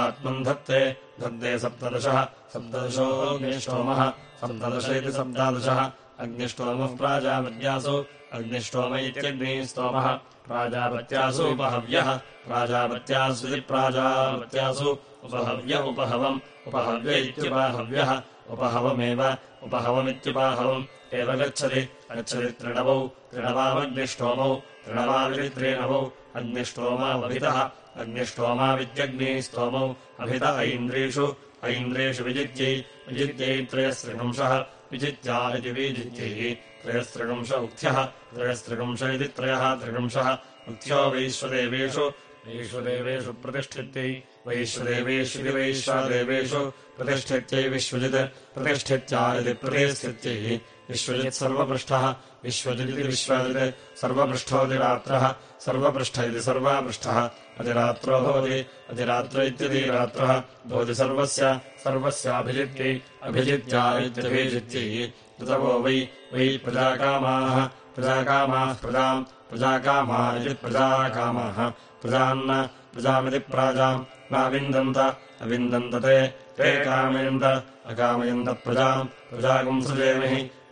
आत्मन् धत्ते धत्ते सप्तदशः सप्तदशोऽग्निष्टोमः सप्तदश इति सप्तादशः। अग्निष्टोमः प्राजापत्यासु अग्निष्टोम इत्यग्निस्तोमः प्राजापत्यासु उपहव्यः प्राजापत्यासु प्राजापत्यासु उपहव्य उपहवम्। उपहव्य इत्युपाहव्यः। उपहवमेव। उपहवमित्युपाहवम्। एव गच्छति। गच्छति त्रिणवौ। त्रिणवामग्निष्टोमौ त्रिणवाविति त्रिणवौ अग्निष्टोमावभितः अग्निष्टोमावित्यग्निस्तोमौ अभित ऐन्द्रियेषु ऐन्द्रियेषु विजित्यै। विजित्यै त्रयस्त्रिपुंशः विजित्या इति विजित्यैः त्रयस्त्रिपुंश उक्थ्यः त्रयस्त्रिपुंश इति त्रयः त्रिपुंशः उक्थ्यो वैश्वदेवेषु। वैश्वदेवेषु प्रतिष्ठित्यै। वैश्वदेवेष्विति वैश्वदेवेषु प्रतिष्ठित्यै विश्वजित्। प्रतिष्ठित्या इति प्रतिष्ठित्यै विश्वजित् सर्वपृष्ठः। विश्वजिदिति विश्वजित् सर्वपृष्ठोऽतिरात्रः सर्वपृष्ठ इति सर्वापृष्ठः। अतिरात्रो भवति। अतिरात्र इत्यतिरात्रः भवति सर्वस्य। सर्वस्याभिजित्यै। अभिजित्या इत्यभिजित्यै ऋतवो वै वै प्रजाकामाः प्रजाकामाः प्रजाम् प्रजाकामा इति प्रजाकामाः। प्रजान्न प्रजामिति प्राजाम् नाविन्दन्त अविन्दन्त ते ते कामयन्त अकामयन्त प्रजाम्।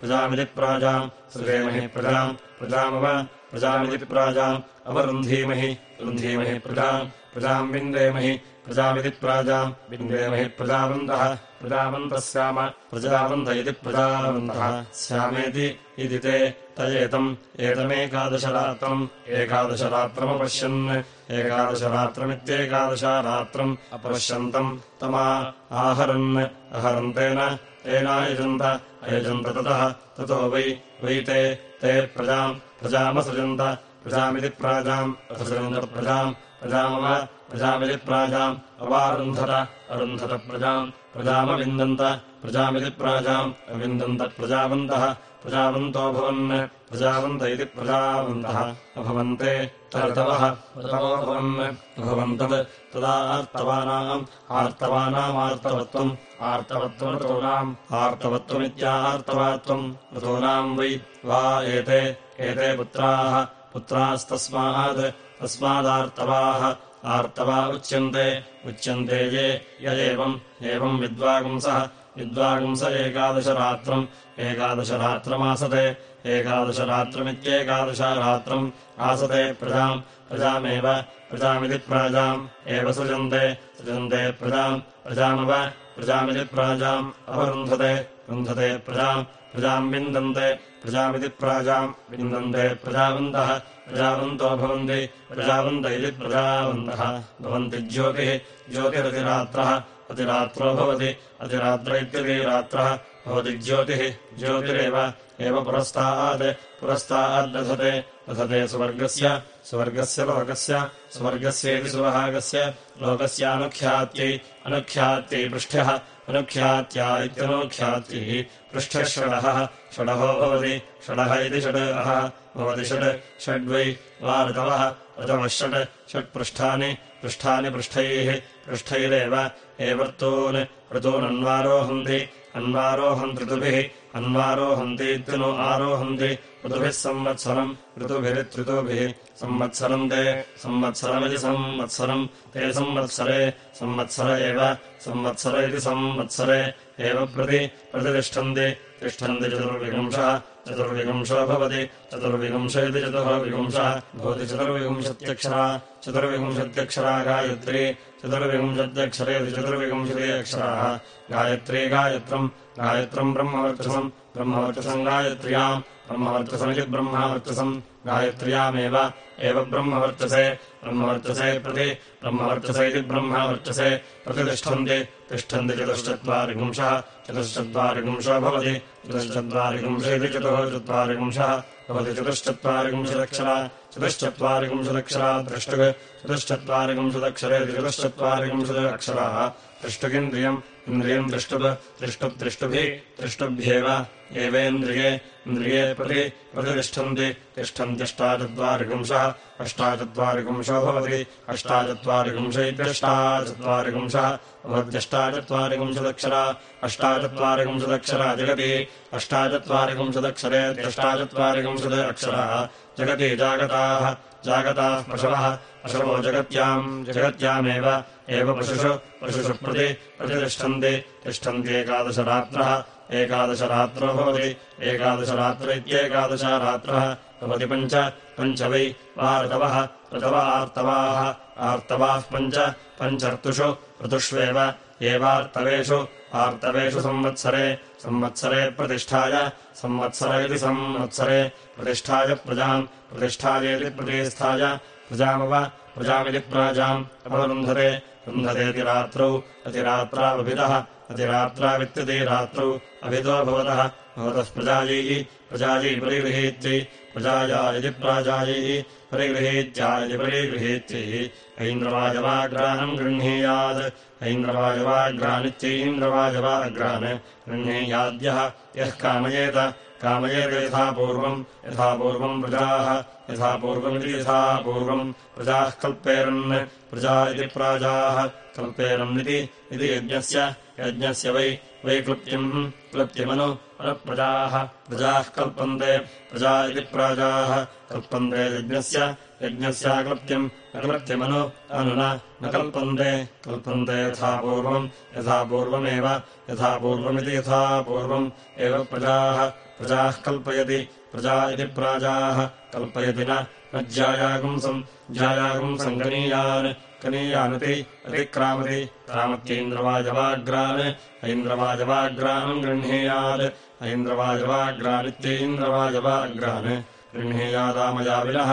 प्रजामिति प्राजाम् सृजेमहि प्रजाम्। प्रजामव प्रजामिति प्राजाम् अवरुन्धीमहि रुन्धीमहि प्रजाम्। प्रजाम् विन्देमहि प्रजामिति प्राजाम् विन्देमहि प्रजावन्तः प्रजावन्तः स्याम प्रजावन्त इति प्रजावन्तः स्यामेति इति ते। त एतम् एतमेकादशरात्रम्। एकादशरात्रमपश्यन्। एकादशरात्रमित्येकादशारात्रम् अपश्यन्तम् तमा आहरन्। अहरन्तेन तेनायजन्त अयजन्त। ततः ततो वै। वै ते। ते प्रजाम्। प्रजामसृजन्त। प्रजामिति प्राजाम्। असृजन्त प्रजाम्। प्रजामव प्रजामिति प्राजाम् अवारुन्धत अरुन्धत प्रजाम् प्रजामविन्दन्त प्रजामिति प्राजाम् अविन्दन्त प्रजावन्तः प्रजावन्तो भवन् प्रजावन्त इति प्रजावन्तः। अभवन्ते तर्तवः अभवन्तत्। तदा आर्तवानाम् आर्तवानामार्तवत्वम् आर्तवत्वम् आर्तवत्वमित्यार्तवात्वम् ऋतूनाम् वै वा एते एते पुत्राः पुत्रास्तस्मात् तस्मादार्तवाः आर्तवा उच्यन्ते उच्यन्ते ये य एवम् एवम् विद्वागुंसः विद्वागुंस एकादशरात्रम् एकादशरात्रमासते एकादशरात्रमित्येकादशरात्रम् आसते प्रजाम् प्रजामेव प्रजामिति प्राजाम् एव सृजन्ते सृजन्ते प्रजाम् प्रजामव प्रजामिति प्राजाम् अवरुन्धते रुन्धते प्रजाम् प्रजाम् विन्दन्ते प्रजामिति प्राजाम् विन्दन्ते प्रजावन्तः प्रजावन्तो भवन्ति प्रजावन्त इति प्रजावन्तः। भवन्ति ज्योतिः ज्योतिरतिरात्रः अतिरात्रो भवति अतिरात्र इत्यतिरात्रः भवति ज्योतिः ज्योतिरेव एव पुरस्तात् पुरस्ताद्दधते दधते सुवर्गस्य स्वर्गस्य लोकस्य स्वर्गस्येति सुवहागस्य लोकस्यानुख्यात्यै अनुख्यात्यै पृष्ठ्यः अनुख्यात्या इत्यनुख्यात्यैः पृष्ठः षडः षडहो भवति षडः इति षडः भवति षड् षड्वै वा ऋतवः ऋतवः षट् षट्पृष्ठानि पृष्ठानि पृष्ठैः पृष्ठैरेव एवर्तून् ऋतूनन्वारोहन्ति अन्वारोहम् ऋतुभिः अन्वारोहन्तीत्यनु आरोहन्ति ऋतुभिः संवत्सरम् ऋतुभिरित्ऋतुभिः संवत्सरम् ते संवत्सरमिति संवत्सरम् ते संवत्सरे संवत्सर एव संवत्सर इति संवत्सरे एव प्रति प्रतितिष्ठन्ति तिष्ठन्ति चतुर्विवंशः चतुर्विवंशो भवति। चतुर्विवंश इति चतुर्विवंशः भवति। चतुर्विंशत्यक्षरा। चतुर्विंशत्यक्षरा गायत्री चतुर्विंशत्यक्षरेति चतुर्विंशति अक्षराः गायत्री गायत्रम्। गायत्रम् ब्रह्मवर्चसम्। ब्रह्मवर्चसम् गायत्र्याम् ब्रह्मवर्चसमिति ब्रह्मवर्चसम् गायत्र्यामेव। एव ब्रह्मवर्चसे ब्रह्मवर्चसे प्रति। ब्रह्मवर्चस इति ब्रह्मवर्चसे प्रतितिष्ठन्ति तिष्ठन्ति चतुश्चत्वारिपुंशः चतुश्चत्वारिपुंशो भवति। चतुश्चत्वारिपुंश इति चतुश्चत्वारिपुंशः भवति। चतुश्चत्वारिपुंशदक्षरा चतुश्चत्वारिपुंशदक्षरा द्रष्टुः चतुश्चत्वारिपुंशदक्षरे चतुश्चत्वारिपुंशदक्षराः दृष्टुगिन्द्रियम् इन्द्रियम् द्रष्टुप् दृष्टुप् दृष्टुभिः दृष्टुभ्येव। एवेन्द्रिये इन्द्रिये प्रति प्रतितिष्ठन्ति तिष्ठन्त्यष्टाचत्वारिपुंशः अष्टाचत्वारिपुंशो भवति। अष्टाचत्वारिपुंश इत्यष्टाचत्वारिपुंशः भवत्यष्टाचत्वारिपुंशदक्षरा अष्टाचत्वारिपुंशदक्षरा जगति। अष्टाचत्वारिपुंशदक्षरे अष्टाचत्वारिपुंशद अक्षराः। जगति जागताः जागताः पशवः। पशवो जगत्याम् जगत्यामेव। एव पशुषु पशुषु प्रति प्रतितिष्ठन्ति तिष्ठन्त्येकादशरात्रः एकादशरात्रो भवति। एकादशरात्र इत्येकादश रात्रः भवति पञ्च पञ्च वै वा ऋतवः ऋतव आर्तवाः आर्तवाः पञ्च पञ्च ऋतुषु ऋतुष्वेव एवार्तवेषु आर्तवेषु संवत्सरे संवत्सरे प्रतिष्ठाय संवत्सर इति संवत्सरे प्रतिष्ठाय प्रजाम् प्रतिष्ठायेति प्रतिष्ठाय प्रजामव प्रजामिति प्राजाम् अपरुन्धते रुन्धतेति रात्रौ अतिरात्रावभिदः अतिरात्रावित्यति रात्रौ अभितो भवतः भवतः प्रजायैः प्रजायै परिगृहीत्यै प्रजाया यदि प्राजायैः परिगृहीत्या। यदि परिगृहीत्यै ऐन्द्रवायवाग्रानम् गृह्णीयात् ऐन्द्रवायवाग्रानित्यैन्द्रवायवाग्रान् गृह्णीयाद्यः यः कामयेत कामयेत यथा पूर्वम् यथा पूर्वम् प्रजाः यथा पूर्वमिति यथा पूर्वम् प्रजाः कल्पेरन् प्रजा इति प्राजाः कल्पेरन्निति इति यज्ञस्य यज्ञस्य वै वै क्लृप्तिम् क्लृप्तिमनु अनुप्रजाः प्रजाः कल्पन्ते प्रजा इति प्राजाः कल्पन्ते यज्ञस्य यज्ञस्याक्लृप्त्यम् अक्लृप्त्यमनु अनु न कल्पन्ते कल्पन्ते यथा पूर्वम् यथा पूर्वमेव यथा पूर्वमिति यथा पूर्वम् एव प्रजाः प्रजाः कल्पयति प्रजा इति प्राजाः कल्पयति न ज्यायागुंसम् ज्यायागुंसम् कनीयान् कनीयानिति अतिक्रामति क्रामत्यैन्द्रवाजवाग्रान् ऐन्द्रवाजवाग्रान् गृह्णीयात् ऐन्द्रवाजवाग्रानित्यैन्द्रवाजवाग्रान् गृह्णीयादामयाविनः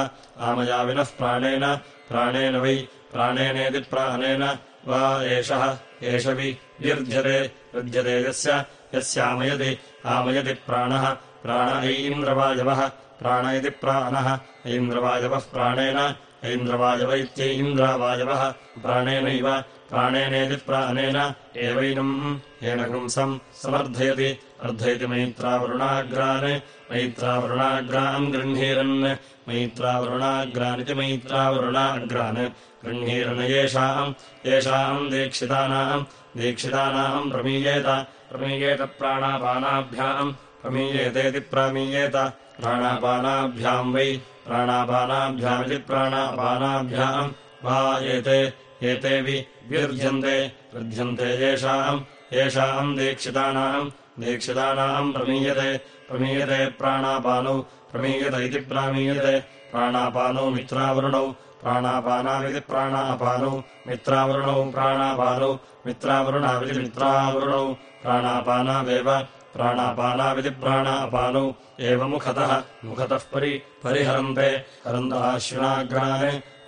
आमयाविनः प्राणेन प्राणेन वै प्राणेनेति प्राणेन वा एषः एष वि युध्यते युध्यते यस्य यस्यामयति आमयति प्राणः प्राण ऐन्द्रवायवः प्राण इति प्राणः ऐन्द्रवायवः प्राणेन ऐन्द्रवायव इत्यैन्द्रवायवः प्राणेनैव प्राणेनेति प्राणेन एवैनम्। येन पुंसम् समर्थयति अर्धयति मैत्रावरुणाग्रान् मैत्रावरुणाग्रान् गृह्णीरन् मैत्रावरुणाग्रानिति मैत्रावरुणाग्रान्। गृह्णीरन् येषाम् येषाम् दीक्षितानाम् दीक्षितानाम् प्रमीयेत प्रमीयेत प्राणापानाभ्याम्। प्रमीयेतेति प्रामीयेत प्राणापानाभ्याम् वै। प्राणापानाभ्यामिति प्राणापानाभ्याम्। वा एते एते व्युध्यन्ते वृध्यन्ते येषाम्। येषाम् दीक्षितानाम्। दीक्षितानाम् प्रमीयते प्रमीयते प्राणापानौ। प्रमीयत इति प्रामीयते। प्राणापानौ मित्रावरुणौ प्राणापानाविति प्राणापानौ। मित्रावरुणौ प्राणापानौ मित्रावरुणाविति मित्रावरुणौ प्राणापानावेव प्राणापानाविति प्राणापानौ एव मुखतः मुखतः परि परिहरन्ते। हरन्त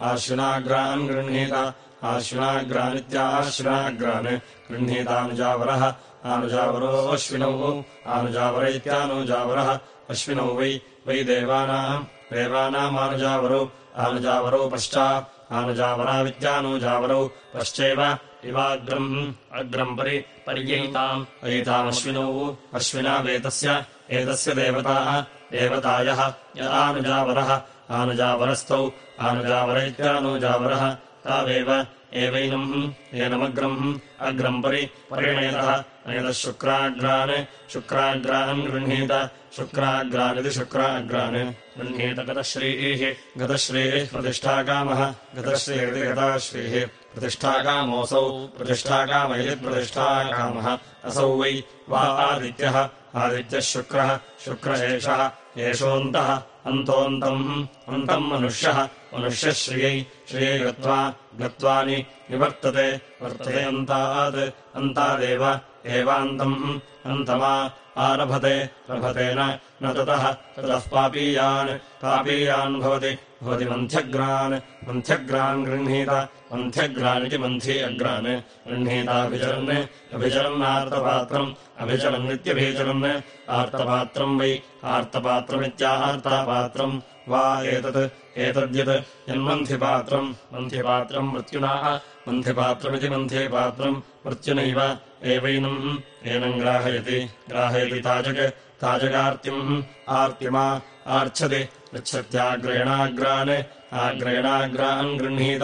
आश्विनाग्रान् गृह्णीत आश्विनाग्रानित्याश्विनाग्रान् गृह्णीतानुजावरः आनुजावरोऽश्विनौ आनुजावर इत्यानुजावरः अश्विनौ वै वै देवानाम् देवानामानुजावरौ आनुजावरौ पश्चात् आनुजावराविद्यानुजावरौ पश्चैव इवाग्रम् अग्रम् परि पर्ययिताम् अयितामश्विनौ अश्विना वेतस्य एतस्य देवताः देवतायः य आनुजावरः आनुजावरस्थौ आनुजावर इत्यानुजावरः तावेव एवैनम् एनमग्रम् अग्रम् परि परिणयतः नयतः शुक्राग्रान् शुक्राग्रान् गृह्णीत शुक्राग्रानिति शुक्राग्रान् गृह्णीत गतश्रीः गतश्रीः प्रतिष्ठाकामः गतश्रीरिति गताश्रीः प्रतिष्ठाकामोऽसौ प्रतिष्ठाकाम इति प्रतिष्ठाकामः असौ वै वा आदित्यः आदित्यः शुक्रः शुक्र एषः एषोऽन्तः अन्तोऽन्तम् अन्तम् मनुष्यः मनुष्यश्रियै श्रियै गत्वा गत्वानि निवर्तते वर्तते अन्तात् अन्तादेव एवान्तम् अन्तमा आरभते रभतेन न ततः ततः पापीयान् पापीयान् भवति भवति मन्थ्यग्रान्। मन्थ्यग्रान् गृह्णीत। मन्थ्यग्रानिति मन्थी अग्रान् गृह्णीताभिचरन्। अभिचरन्नार्तपात्रम् अभिचरन्नित्यभिचरन्। आर्तपात्रम् वै। आर्तपात्रमित्यार्तापात्रम्। वा एतत्। एतद्यत्। यन्मन्थिपात्रम्। मन्थिपात्रम् मृत्युनाः। मन्थिपात्रमिति मन्थिपात्रम् मृत्युनैव। एवैनम्। एनम् ग्राहयति। ग्राहयति ताजक ताजकार्तिम् आर्तिमा। आर्च्छति गच्छत्याग्रेणाग्रान् आग्रेणाग्रान् गृह्णीत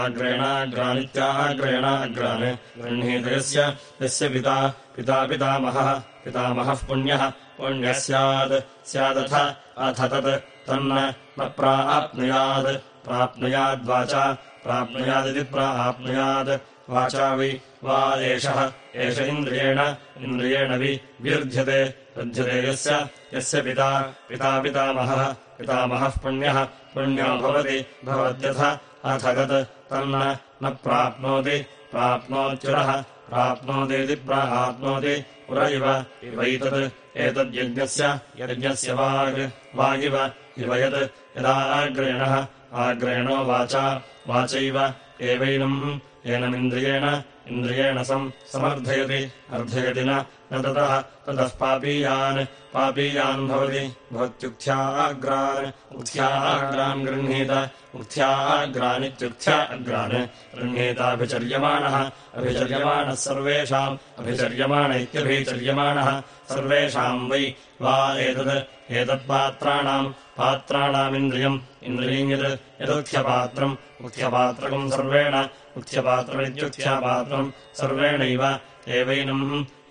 आग्रेणाग्रानित्याग्रेणाग्रान् गृह्णीत यस्य यस्य पिता पिता पितामहः पितामहः पुण्यः पुण्यः स्यात् स्यादथ अथ तत् तन्न न प्राप्नुयात् प्राप्नुयाद्वाचा प्राप्नुयादिति प्राप्नुयात् वाचा वा एषः एष इन्द्रियेण इन्द्रियेण वि व्यर्थ्यते युध्यते यस्य यस्य पिता पिता पितामहः पितामहः पुण्यः पुण्यो भवति भवत्यथ अथ तत् तन्न न प्राप्नोति प्राप्नोत्युरः प्राप्नोतीति प्राप्नोति उर इव इवैतत् एतद्यज्ञस्य यज्ञस्य वाग् वागिव इव यत् यदाग्रेणः आग्रेणो वाचा वाचैव एवैनम् एनमिन्द्रियेण इन्द्रियेण सम् समर्थयति अर्थयति न ततः ततः पापीयान् पापीयान् भवति। भवत्युक्थ्याग्रान् उक्थ्याग्रान् गृह्णीत उक्थ्याग्रानित्युक्थ्या अग्रान्। गृह्णीताभिचर्यमाणः अभिचर्यमाणः सर्वेषाम् अभिचर्यमाण इत्यभिचर्यमाणः सर्वेषाम् वै वा एतत् एतत्पात्राणाम् पात्राणामिन्द्रियम्। इन्द्रियम् यत् यदुक्थ्यपात्रम् मुख्यपात्रकम् सर्वेण मुख्यपात्रमित्युक्थ्यापात्रम् सर्वेणैव एवैनम्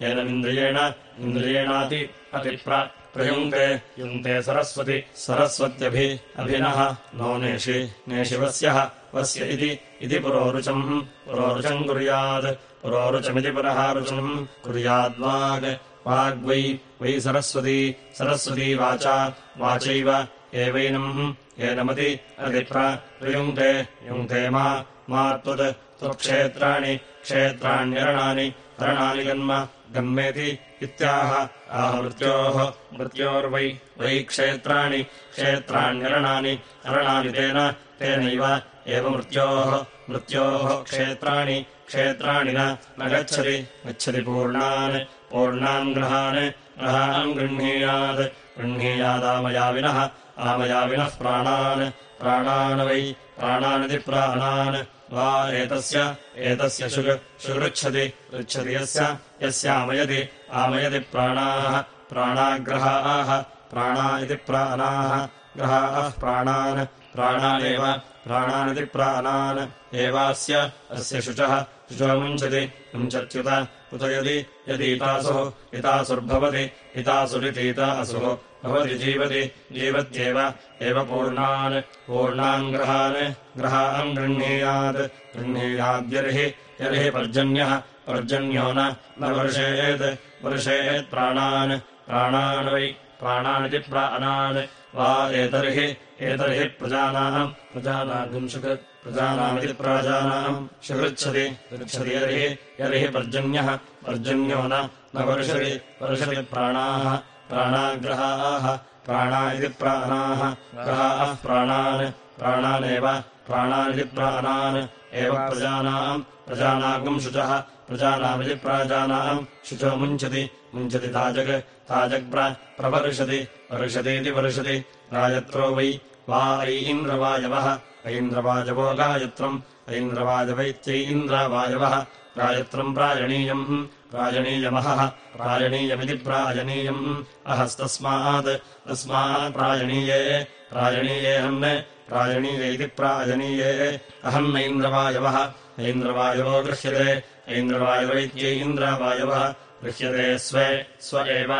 एनमिन्द्रियेण इन्द्रियेणाति अतिप्र प्रयुङ्क्ते युङ्क्ते सरस्वति सरस्वत्यभि अभिनः नो नेषि नेशिवस्यः वस्य इति इति पुरोरुचम् पुरोरुचम् कुर्यात् पुरोरुचमिति पुरहारुचम् कुर्याद्वाग् वाग्वै वै सरस्वती सरस्वती वाचा वाचैव एवैनम् एनमति अतिप्रयुङ्क्ते युङ्क्ते मा त्वत् त्वत्क्षेत्राणि क्षेत्राण्यरणानि अरणानि गन्म गम्मेति इत्याह आह मृत्योः मृत्योर्वै वै क्षेत्राणि क्षेत्राण्यरणानि अरणानि तेन तेनैव एव मृत्योः मृत्योः क्षेत्राणि क्षेत्राणि न गच्छति गच्छति पूर्णान् पूर्णान् ग्रहान् ग्रहान् गृह्णीयात् गृह्णीयादामयाविनः आमयाविनः प्राणान् प्राणान् वै प्राणानिति प्राणान्। वा एतस्य एतस्य शुग् शुगृच्छति पृच्छति यस्य यस्यामयति आमयति प्राणाः प्राणाग्रहाः प्राणा इति प्राणाः ग्रहाः प्राणान् प्राणानेव प्राणानिति प्राणान्। एवास्य अस्य शुचः शुचो मुञ्चति मुञ्चत्युत उत यदि यदीतासुः हितासुर्भवति हितासुरितीतासुः भवति जीवति जीवत्येव एव पूर्णान् पूर्णान् ग्रहान् ग्रहान् गृह्णीयात् गृह्णीयाद्यर्हि यर्हि पर्जन्यः पर्जन्यो न वर्षेत् वर्षेत् प्राणान् प्राणान् वै प्राणानिति प्राणान् वा एतर्हि एतर्हि प्रजानाम् प्रजानागुंशुक् प्रजानामिति प्राजानाम् सुगृच्छति गृच्छति यर्हि यर्हि पर्जन्यः पर्जन्यो न वर्षति वर्षति प्राणाः प्राणाग्रहाः प्राणा इति प्राणाः ग्रहाः प्राणान् प्राणानेव प्राणानिति प्राणान् एव प्रजानाम् प्रजानागम् शुचः प्रजानामिति प्राजानाम् शुचो मुञ्चति मुञ्चति ताजग् ताजग्प्र प्रवर्षति वर्षतीति वर्षति राजत्रो वै वा ऐन्द्रवायवः ऐन्द्रवायवो गायत्रम् ऐन्द्रवायवैत्यैन्द्रवायवः राजत्रम् प्रायणीयम् प्रायणीयमहः प्रायणीयमिति प्रायणीयम्। अहस्तस्मात् तस्मात् प्रायणीये प्रायणीयेऽहन् प्रायणीय इति प्रायणीये। अहन्नैन्द्रवायवः ऐन्द्रवायवो गृह्यते ऐन्द्रवायवैत्यैन्द्रवायवः गृह्यते स्वे स्व एव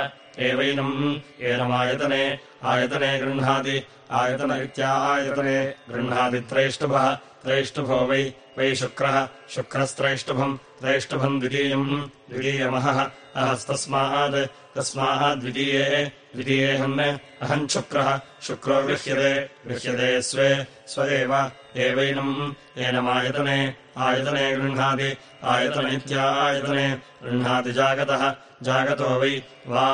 एवैनम् एनमायतने आयतने गृह्णाति आयतन इत्यायतने गृह्णाति त्रैष्टुभः त्रैष्टुभो वै वै शुक्रः शुक्रस्त्रैष्टुभम् त्रैष्टुभम् द्वितीयम् द्वितीयमहः। अहस्तस्मात् तस्माद्वितीये द्वितीयेऽहम् अहम् शुक्रः। शुक्रो गृह्यते। गृह्यते स्वे। स्व एव एवैनम्। एनमायतने। आयतने गृह्णाति। आयतन। इत्यायतने गृह्णाति जागतः। जागतो वै वा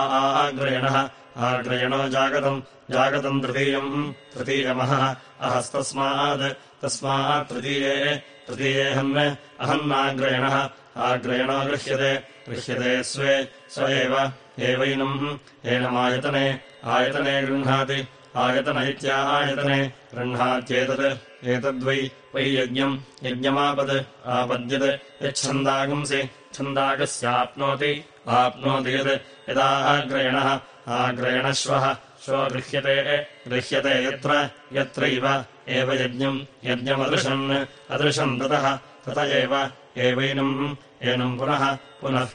आग्रयणः। आग्रयणो जागतम्। जागतम् तृतीयम्। तृतीयमहः। अहस्तस्मात् तस्मात् तृतीये तृतीयेऽहम् अहन्नाग्रयणः आग्रयणो गृह्यते। गृह्यते स्वे स एव एवैनम् एनमायतने आयतने गृह्णाति। आयतन इत्यायतने गृह्णात्येतत्। एतद्वै वै यज्ञम्। यज्ञमापद् आपद्यत्। यच्छन्दागंसि छन्दागस्याप्नोति। आप्नोति यत् यदाग्रयणः आग्रयणश्वः गृह्यते गृह्यते यत्र यत्रैव एव यज्ञम् यज्ञमदृशन् अदृशम् ततः तत एव एवैनम् एनम् पुनः पुनः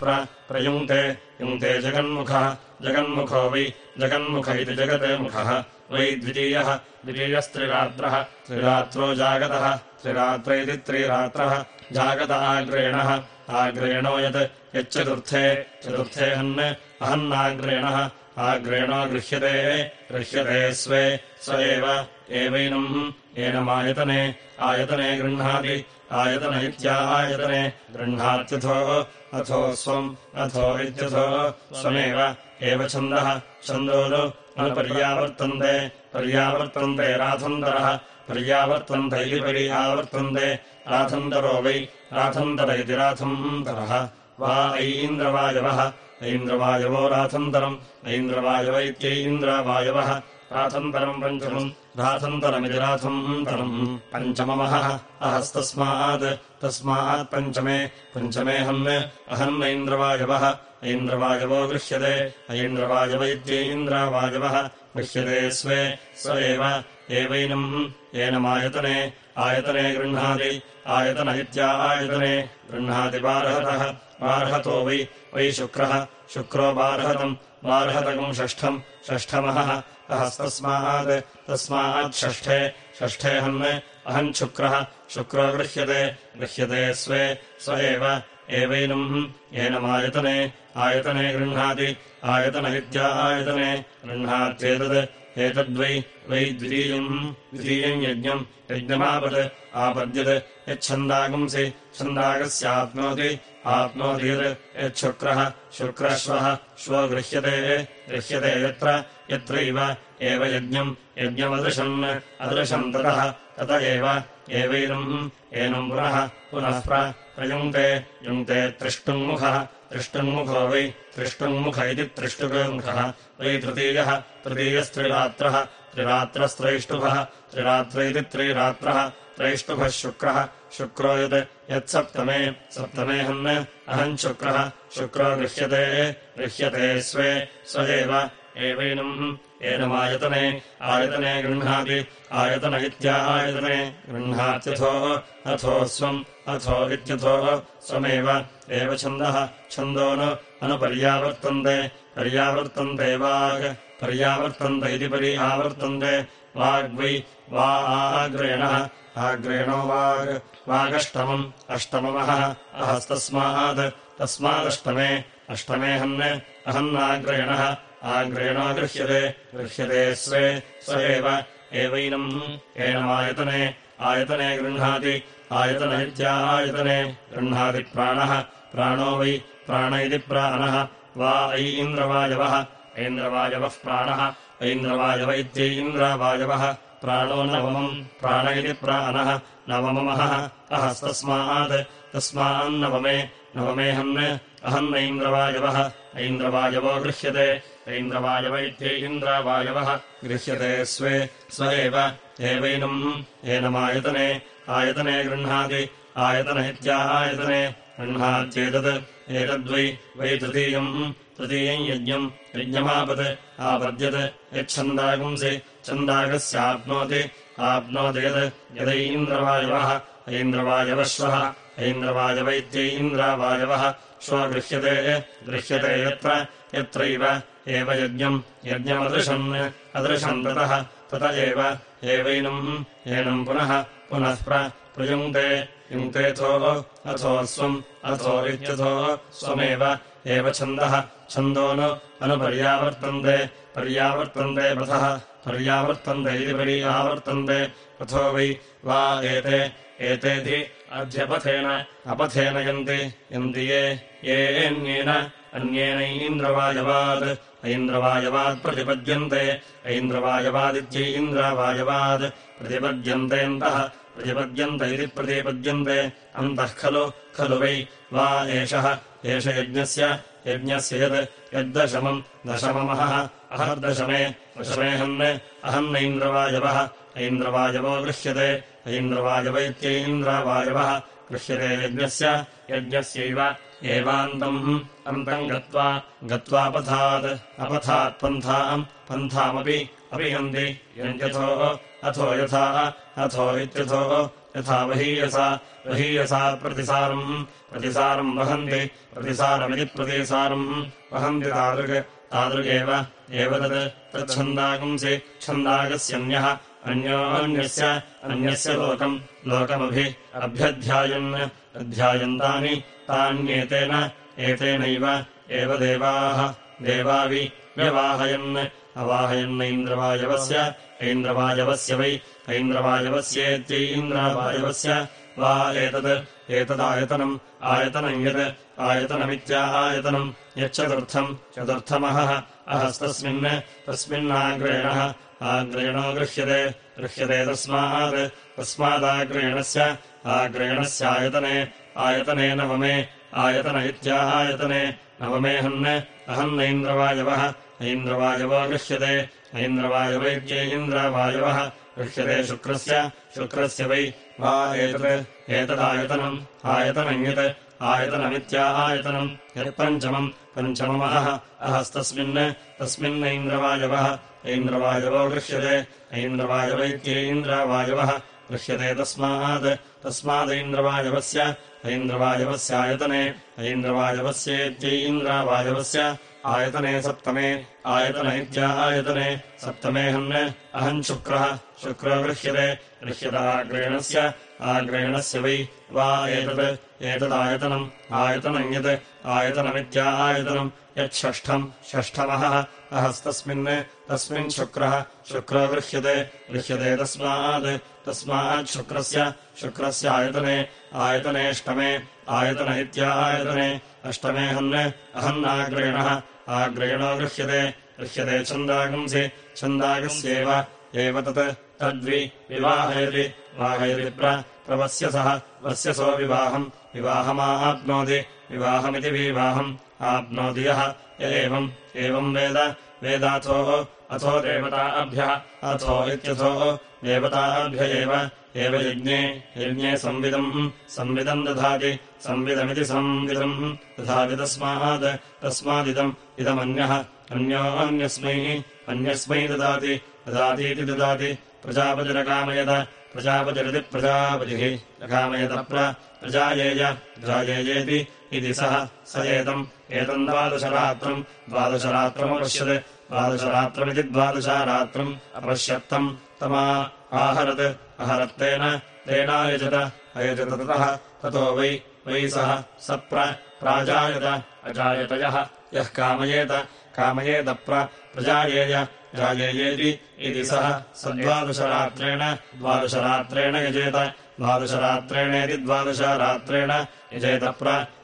प्रयुङ्क्ते युङ्क्ते जगन्मुखः जगन्मुखो वै जगन्मुख इति जगत् मुखः वै द्वितीयः द्वितीयस्त्रिरात्रः त्रिरात्रो जागतः त्रिरात्र इति त्रिरात्रः जागत आग्रेणः आग्रेणो यत् यच्चतुर्थे चतुर्थेऽहन् अहन्नाग्रेणः आग्रेणो गृह्यते गृह्यते स्वे। स एव एवैनम् एनमायतने आयतने गृह्णाति आयतन इत्यायतने गृह्णात्यथो अथो स्वम् अथो इत्यथो स्वमेव एव छन्दः। छन्दो न पर्यावर्तन्ते पर्यावर्तन्ते राथन्दरः इति पर्यावर्तन्ते राथन्दरो वै राथन्तर इति राथन्दरः वा ऐन्द्रवायवः ऐन्द्रवायवो राथन्तरम् ऐन्द्रवायव इत्यैन्द्रवायवः राथन्तरम् पञ्चमम् राथन्तरमिति राथन्तरम् पञ्चममः। अहस्तस्मात् तस्मात् पञ्चमे पञ्चमेऽहम् अहन्नैन्द्रवायवः ऐन्द्रवायवो। गृह्यते ऐन्द्रवायव इत्यैन्द्रवायवः गृह्यते स्वे स एव एवैनम् एनमायतने आयतने गृह्णाति आयतन इत्यायतने गृह्णाति बार्हतः बार्हतो वै वै शुक्रः शुक्रो बार्हतम् बार्हतकम् षष्ठम् षष्ठमहः अहस्तस्मात् तस्मात् षष्ठे षष्ठेऽहम् अहम् शुक्रः शुक्रो गृह्यते गृह्यते स्वे स एव एवैनम् एनमायतने आयतने गृह्णाति आयतन इत्यायतने गृह्णात्येतत् एतद्वै वै द्वितीयम् द्वितीयम् यज्ञम् यज्ञमापत् आपद्यत् यच्छन्दागंसि छन्दागस्याप्नोति आप्नोति यत् यच्छुक्रः शुक्रश्वः श्वो गृह्यते गृह्यते यत्र यत्रैव एव यज्ञम् यज्ञमदृशन् अदृशम् ततः तत एव एवैनम् एनम् पुनः पुनः प्रयुङ्क्ते युङ्क्ते त्रिष्टुङ्मुखः त्रिष्टुङ्मुखो वै त्रिष्टुङ्मुख इति त्रिष्टुकमुखः वै तृतीयः तृतीयस्त्रिरात्रः त्रिरात्रस्त्रैष्टुभः त्रिरात्र इति त्रिरात्रः त्रैष्टुभः शुक्रः शुक्रो यत् यत्सप्तमे सप्तमेऽहन् अहम् शुक्रः शुक्रो गृह्यते गृह्यते स्वे स एव एवैनम् एनमायतने आयतने गृह्णाति आयतन इत्यायतने गृह्णात्यथो अथो स्वम् अथो इत्यथो स्वमेव एव छन्दः छन्दो न अनुपर्यावर्तन्ते पर्यावर्तन्ते वाग् पर्यावर्तन्त इति पर्यावर्तन्ते वाग्वै वा आग्रेणः आग्रेणो वाग् वागष्टमम् अष्टममः। अहस्तस्मात्। तस्मादष्टमे अष्टमेऽहन् अहन्नाग्रयणः। आग्रयणो गृह्यते गृह्यते स्वे स एव एवैनम्। एनमायतने आयतने गृह्णाति आयतन इत्यायतने गृह्णाति प्राणः। प्राणो वै प्राण इति प्राणः। वा ऐन्द्रवायवः ऐन्द्रवायवः प्राणः। ऐन्द्रवायव इत्यैन्द्रवायवः प्राणो नवमम् प्राण इति प्राणः नवममः अहस्तस्मात् तस्मान्नवमे नवमेऽहन् अहन्नैन्द्रवायवः ऐन्द्रवायवो गृह्यते। ऐन्द्रवायव इत्यैन्द्रवायवः गृह्यते स्वे स्व एव एवैनम् एनमायतने आयतने गृह्णाति आयतन इत्यायतने गृह्णात्येतत् एतद्वै वै तृतीयम् तृतीयम् यज्ञम् यज्ञमापत् आपद्यत् यच्छन्दागुंसि छन्दागस्याप्नोति। आप्नोति यद् यदैन्द्रवायवः ऐन्द्रवायवश्वः ऐन्द्रवायव इत्यैन्द्रवायवः श्व गृह्यते गृह्यते यत्र यत्रैव एव यज्ञम् यज्ञमदृशन् अदृशन् ततः एव एवैनम् एनम् पुनः पुनः प्रयुङ्क्ते युङ्क्तेऽथो अथो स्वम् अथो इत्यथो स्वमेव एव छन्दः छन्दोनु अनुपर्यावर्तन्ते पर्यावर्तन्ते पथः पर्यावर्तन्ते इति पर्यावर्तन्ते पथो वै वा एते। एतेधि अध्यपथेन अपथेन यन्ति यन्ति ये येऽन्येन अन्येनैन्द्रवायवाद् ऐन्द्रवायवात्प्रतिपद्यन्ते ऐन्द्रवायवादित्यैन्द्रवायवाद् प्रतिपद्यन्तेऽन्तः। प्रतिपद्यन्त इति प्रतिपद्यन्ते। अन्तः खलु। खलु वै वा एषः। एष यज्ञस्य। यज्ञस्य यद्। यद्दशमम्। दशममहः अहर्दशमे दशमेऽहन् अहन्नैन्द्रवायवः ऐन्द्रवायवो गृह्यते ऐन्द्रवायव इत्यैन्द्रवायवः गृह्यते यज्ञस्य यज्ञस्यैव एवान्तम्। अन्तम् गत्वा गत्वापथात् अपथात् पन्थाम्। पन्थामपि अपि यन्ति यन्त्यथो अथो यथा अथो इत्यथो यथा वहीयसा वहीयसा प्रतिसारम्। प्रतिसारम् वहन्ति प्रतिसारमिति प्रतिसारम्। वहन्ति तादृक् तादृगेव एव तत् तच्छन्दागुंसि छन्दागस्यन्यः अन्योन्यस्य अन्यस्य लोकम् लोकमभि अभ्यध्यायन् अध्यायन्तानि तान्येतेन एतेनैव एव देवाः देवावि व्यवाहयन् अवाहयन्नैन्द्रवायवस्य ऐन्द्रवायवस्य वै ऐन्द्रवायवस्येत्यैन्द्रवायवस्य वा एतत् एतदायतनम् आयतनम् यत् आयतनमित्या आयतनम् यच्चतुर्थम् चतुर्थमहः अहस्तस्मिन् तस्मिन्नाग्रेणः आग्रेणो गृह्यते गृह्यते तस्मात् तस्मादाग्रेणस्य आग्रेणस्यायतने आयतने नवमे आयतन इत्यायतने नवमेऽहन् अहन्नैन्द्रवायवः ऐन्द्रवायवो गृह्यते ऐन्द्रवायव इत्यैन्द्रवायवः गृह्यते शुक्रस्य शुक्रस्य वै वा एतत् एतदायतनम् आयतनम् यत् आयतनमित्या आयतनम् यत्पञ्चमम्। पञ्चममहः अहस्तस्मिन् तस्मिन्नैन्द्रवायवः ऐन्द्रवायवो गृह्यते ऐन्द्रवायव इत्यैन्द्रवायवः गृह्यते तस्मात् तस्मादैन्द्रवायवस्य ऐन्द्रवायवस्यायतने ऐन्द्रवायवस्येत्यैन्द्रवायवस्य आयतने सप्तमे आयतन इत्या आयतने सप्तमेऽहन् अहम् शुक्रः शुक्रो गृह्यते गृह्यताग्रेणस्य आग्रेणस्य वै वा एतत् एतदायतनम् आयतनम् यत् आयतनमित्या आयतनम् यच्छष्ठम् षष्ठमहः अहस्तस्मिन् तस्मिन् शुक्रः शुक्रो गृह्यते गृह्यते तस्मात् तस्मात् शुक्रस्य आयतने आयतनेष्टमे आयतन इत्या आयतने अष्टमेऽहन् अहन्नाग्रेणः आग्रेणो गृह्यते गृह्यते छन्दागंसि छन्दागस्येव एव तत् तद्वि विवाहयति वाहयति प्रवस्य सः वस्यसो विवाहम् विवाहमाप्नोति विवाहमिति विवाहम् आप्नोति यः। एवम् एवम् वेद। वेदाथोः अथो देवताभ्यः अथो इत्यथो देवताभ्य एव। यज्ञे यज्ञे संविदम्। संविदम् दधाति। संविदमिति संविदम्। दधाति तस्मात्। तस्मादिदम् इदमन्यः। अन्योऽन्यस्मै अन्यस्मै ददाति। ददातीति ददाति। प्रजापतिरकामयत प्रजापतिरिति प्रजापतिः। रकामयत प्रजायेय। प्रजायेयेति इति सः स एतम्। एतम् द्वादशरात्रम्। द्वादशरात्रमपश्यत् द्वादशरात्रमिति द्वादशारात्रम् अपश्यत्तम् तमा आहरत्। अहरत्तेन तेनायजत। अयजत ततः। ततो वै वै सः। स प्राजायत। अजायतयः यः। कामयेत। कामयेदप्रजायेय जायेयेति इति सः। सद्वादशरात्रेण द्वादशरात्रेण यजेत। द्वादशरात्रेणेति द्वादशरात्रेण यजेत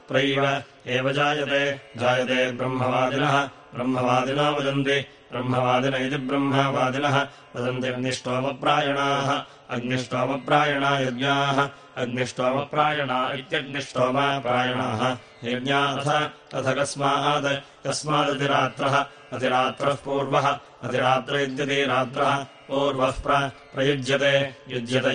प्रैव एव जायते। जायते ब्रह्मवादिनः। ब्रह्मवादिनो वदन्ति। ब्रह्मवादिन इति ब्रह्मवादिनः। वदन्ति अग्निष्टोमप्रायणाः अग्निष्टोमप्रायणा यज्ञाः। अग्निष्टोमप्रायणा इत्यग्निष्टोमप्रायणाः यज्ञाथ अथ कस्मात्। कस्मादतिरात्रः। अतिरात्रः पूर्वः। अतिरात्र इत्यतिरात्रः पूर्वः प्रयुज्यते युज्यत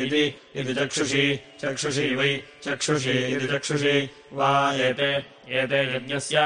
इति चक्षुषी चक्षुषी वै चक्षुषी इति चक्षुषी वा एते एते यज्ञस्य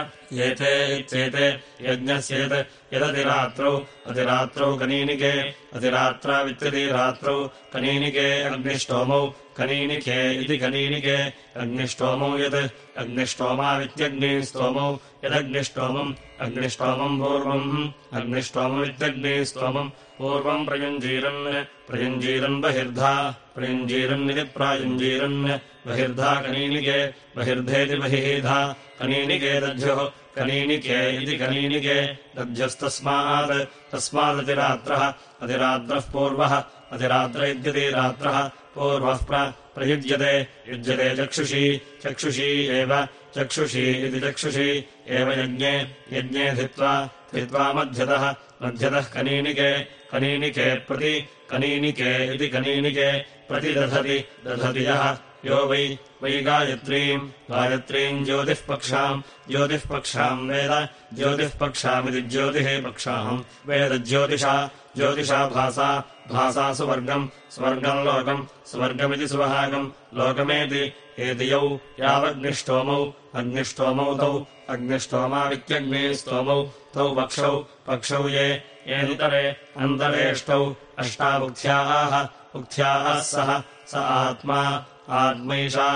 एते इत्येते यज्ञस्येत् यदतिरात्रौ अतिरात्रौ कनीनिके अतिरात्रावित्यतिरात्रौ कनीनिके अग्निष्टोमौ कनीनिके इति कनीनिके अग्निष्टोमौ यत् अग्निष्टोमावित्यग्निस्तोमौ यदग्निष्टोमम् अग्निष्टोमम् पूर्वम् अग्निष्टोममित्यग्निस्तोमम् पूर्वम् प्रयुञ्जीरन् प्रयुञ्जीरन् बहिर्धा प्रयुञ्जीरन्निति प्रायुञ्जीरन् बहिर्धा कनीनिके बहिर्धेति बहिर्धा कनीनिके दध्युः कनीनिके इति कनीनिके दध्यस्तस्मात् तस्मादतिरात्रः अतिरात्रः पूर्वः अतिरात्र इत्यतिरात्रः पूर्वः प्रयुज्यते युज्यते चक्षुषी चक्षुषी एव चक्षुषी इति चक्षुषी एव यज्ञे यज्ञे धित्वा धित्वा मध्यतः मध्यतः कनीनिके कनीनिके प्रति कनीनिके इति कनीनिके प्रतिदधति दधति यः। यो वै वै गायत्रीम्। गायत्रीम् ज्योतिःपक्षाम्। ज्योतिःपक्षाम् वेद। ज्योतिःपक्षामिति ज्योतिः पक्षाम् वेदज्योतिषा ज्योतिषा भासा। भासा सुवर्गम् स्वर्गम् लोकम्। स्वर्गमिति सुवहागम् लोकमेति एति यौ। यावग्निष्टोमौ अग्निष्टोमौ तौ। अग्निष्टोमावित्यग्निस्तोमौ तौ पक्षौ। पक्षौ ये येऽन्तरे अन्तरेष्टौ अष्टामुख्याः उक्थ्याः सः स आत्मा आत्मैषा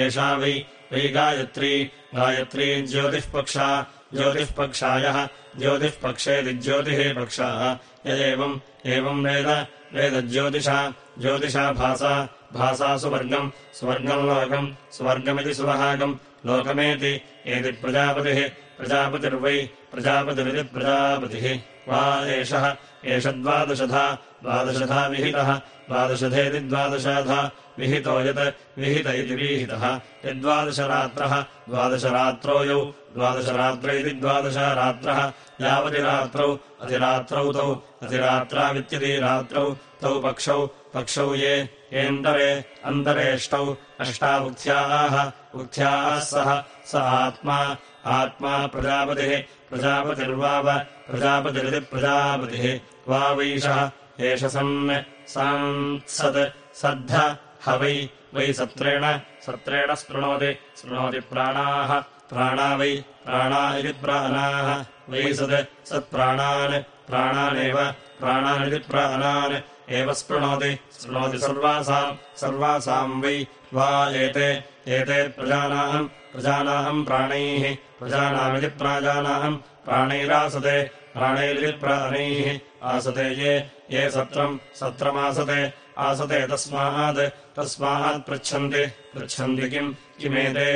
एषा वै वै गायत्री गायत्री ज्योतिःपक्षा ज्योतिःपक्षायः ज्योतिःपक्षेति ज्योतिः पक्षाः। यदेवम् एवम् वेद वेदज्योतिषा ज्योतिषा भासा भासा सुवर्गम् स्वर्गम् लोकम् स्वर्गमिति सुवहागम् लोकमेति एति प्रजापतिः प्रजापतिर्वै प्रजापतिरिति प्रजापतिः वा एषः। एष द्वादशधा। द्वादशधा विहितः। द्वादशधेति द्वादशाधा। विहितो यत् विहित इति विहितः। यद्वादशरात्रः। द्वादशरात्रौ यौ। द्वादशरात्र इति द्वादशरात्रः। यावतिरात्रौ। अतिरात्रौ तौ। अतिरात्रावित्यतिरात्रौ तौ पक्षौ। पक्षौ ये। येऽन्तरे। अन्तरेष्टौ। अष्टामुख्याः उक्थ्याः सः। स आत्मा। आत्मा प्रजापतिः प्रजापतिर्वाव प्रजापतिरिति प्रजापतिः वा वैषः एष सन् सद्ध ह वै। वै सत्रेण सत्रेण स्पृणोति शृणोति प्राणाः। प्राणा वै प्राणा इति प्राणाः। वै सत् सत्प्राणान् प्राणानेव प्राणानिति प्राणान्। एव स्पृणोति शृणोति सर्वासाम् सर्वासाम् वै। वा एते एते प्रजानाम् प्रजानाम् प्राणैः प्रजानामिति प्राजानाम् प्राणैरासते प्राणैरिति प्राणैः आसते ये ये सत्रम् सत्रमासते आसते तस्मात् तस्मात् पृच्छन्ति पृच्छन्ति किम् किमेते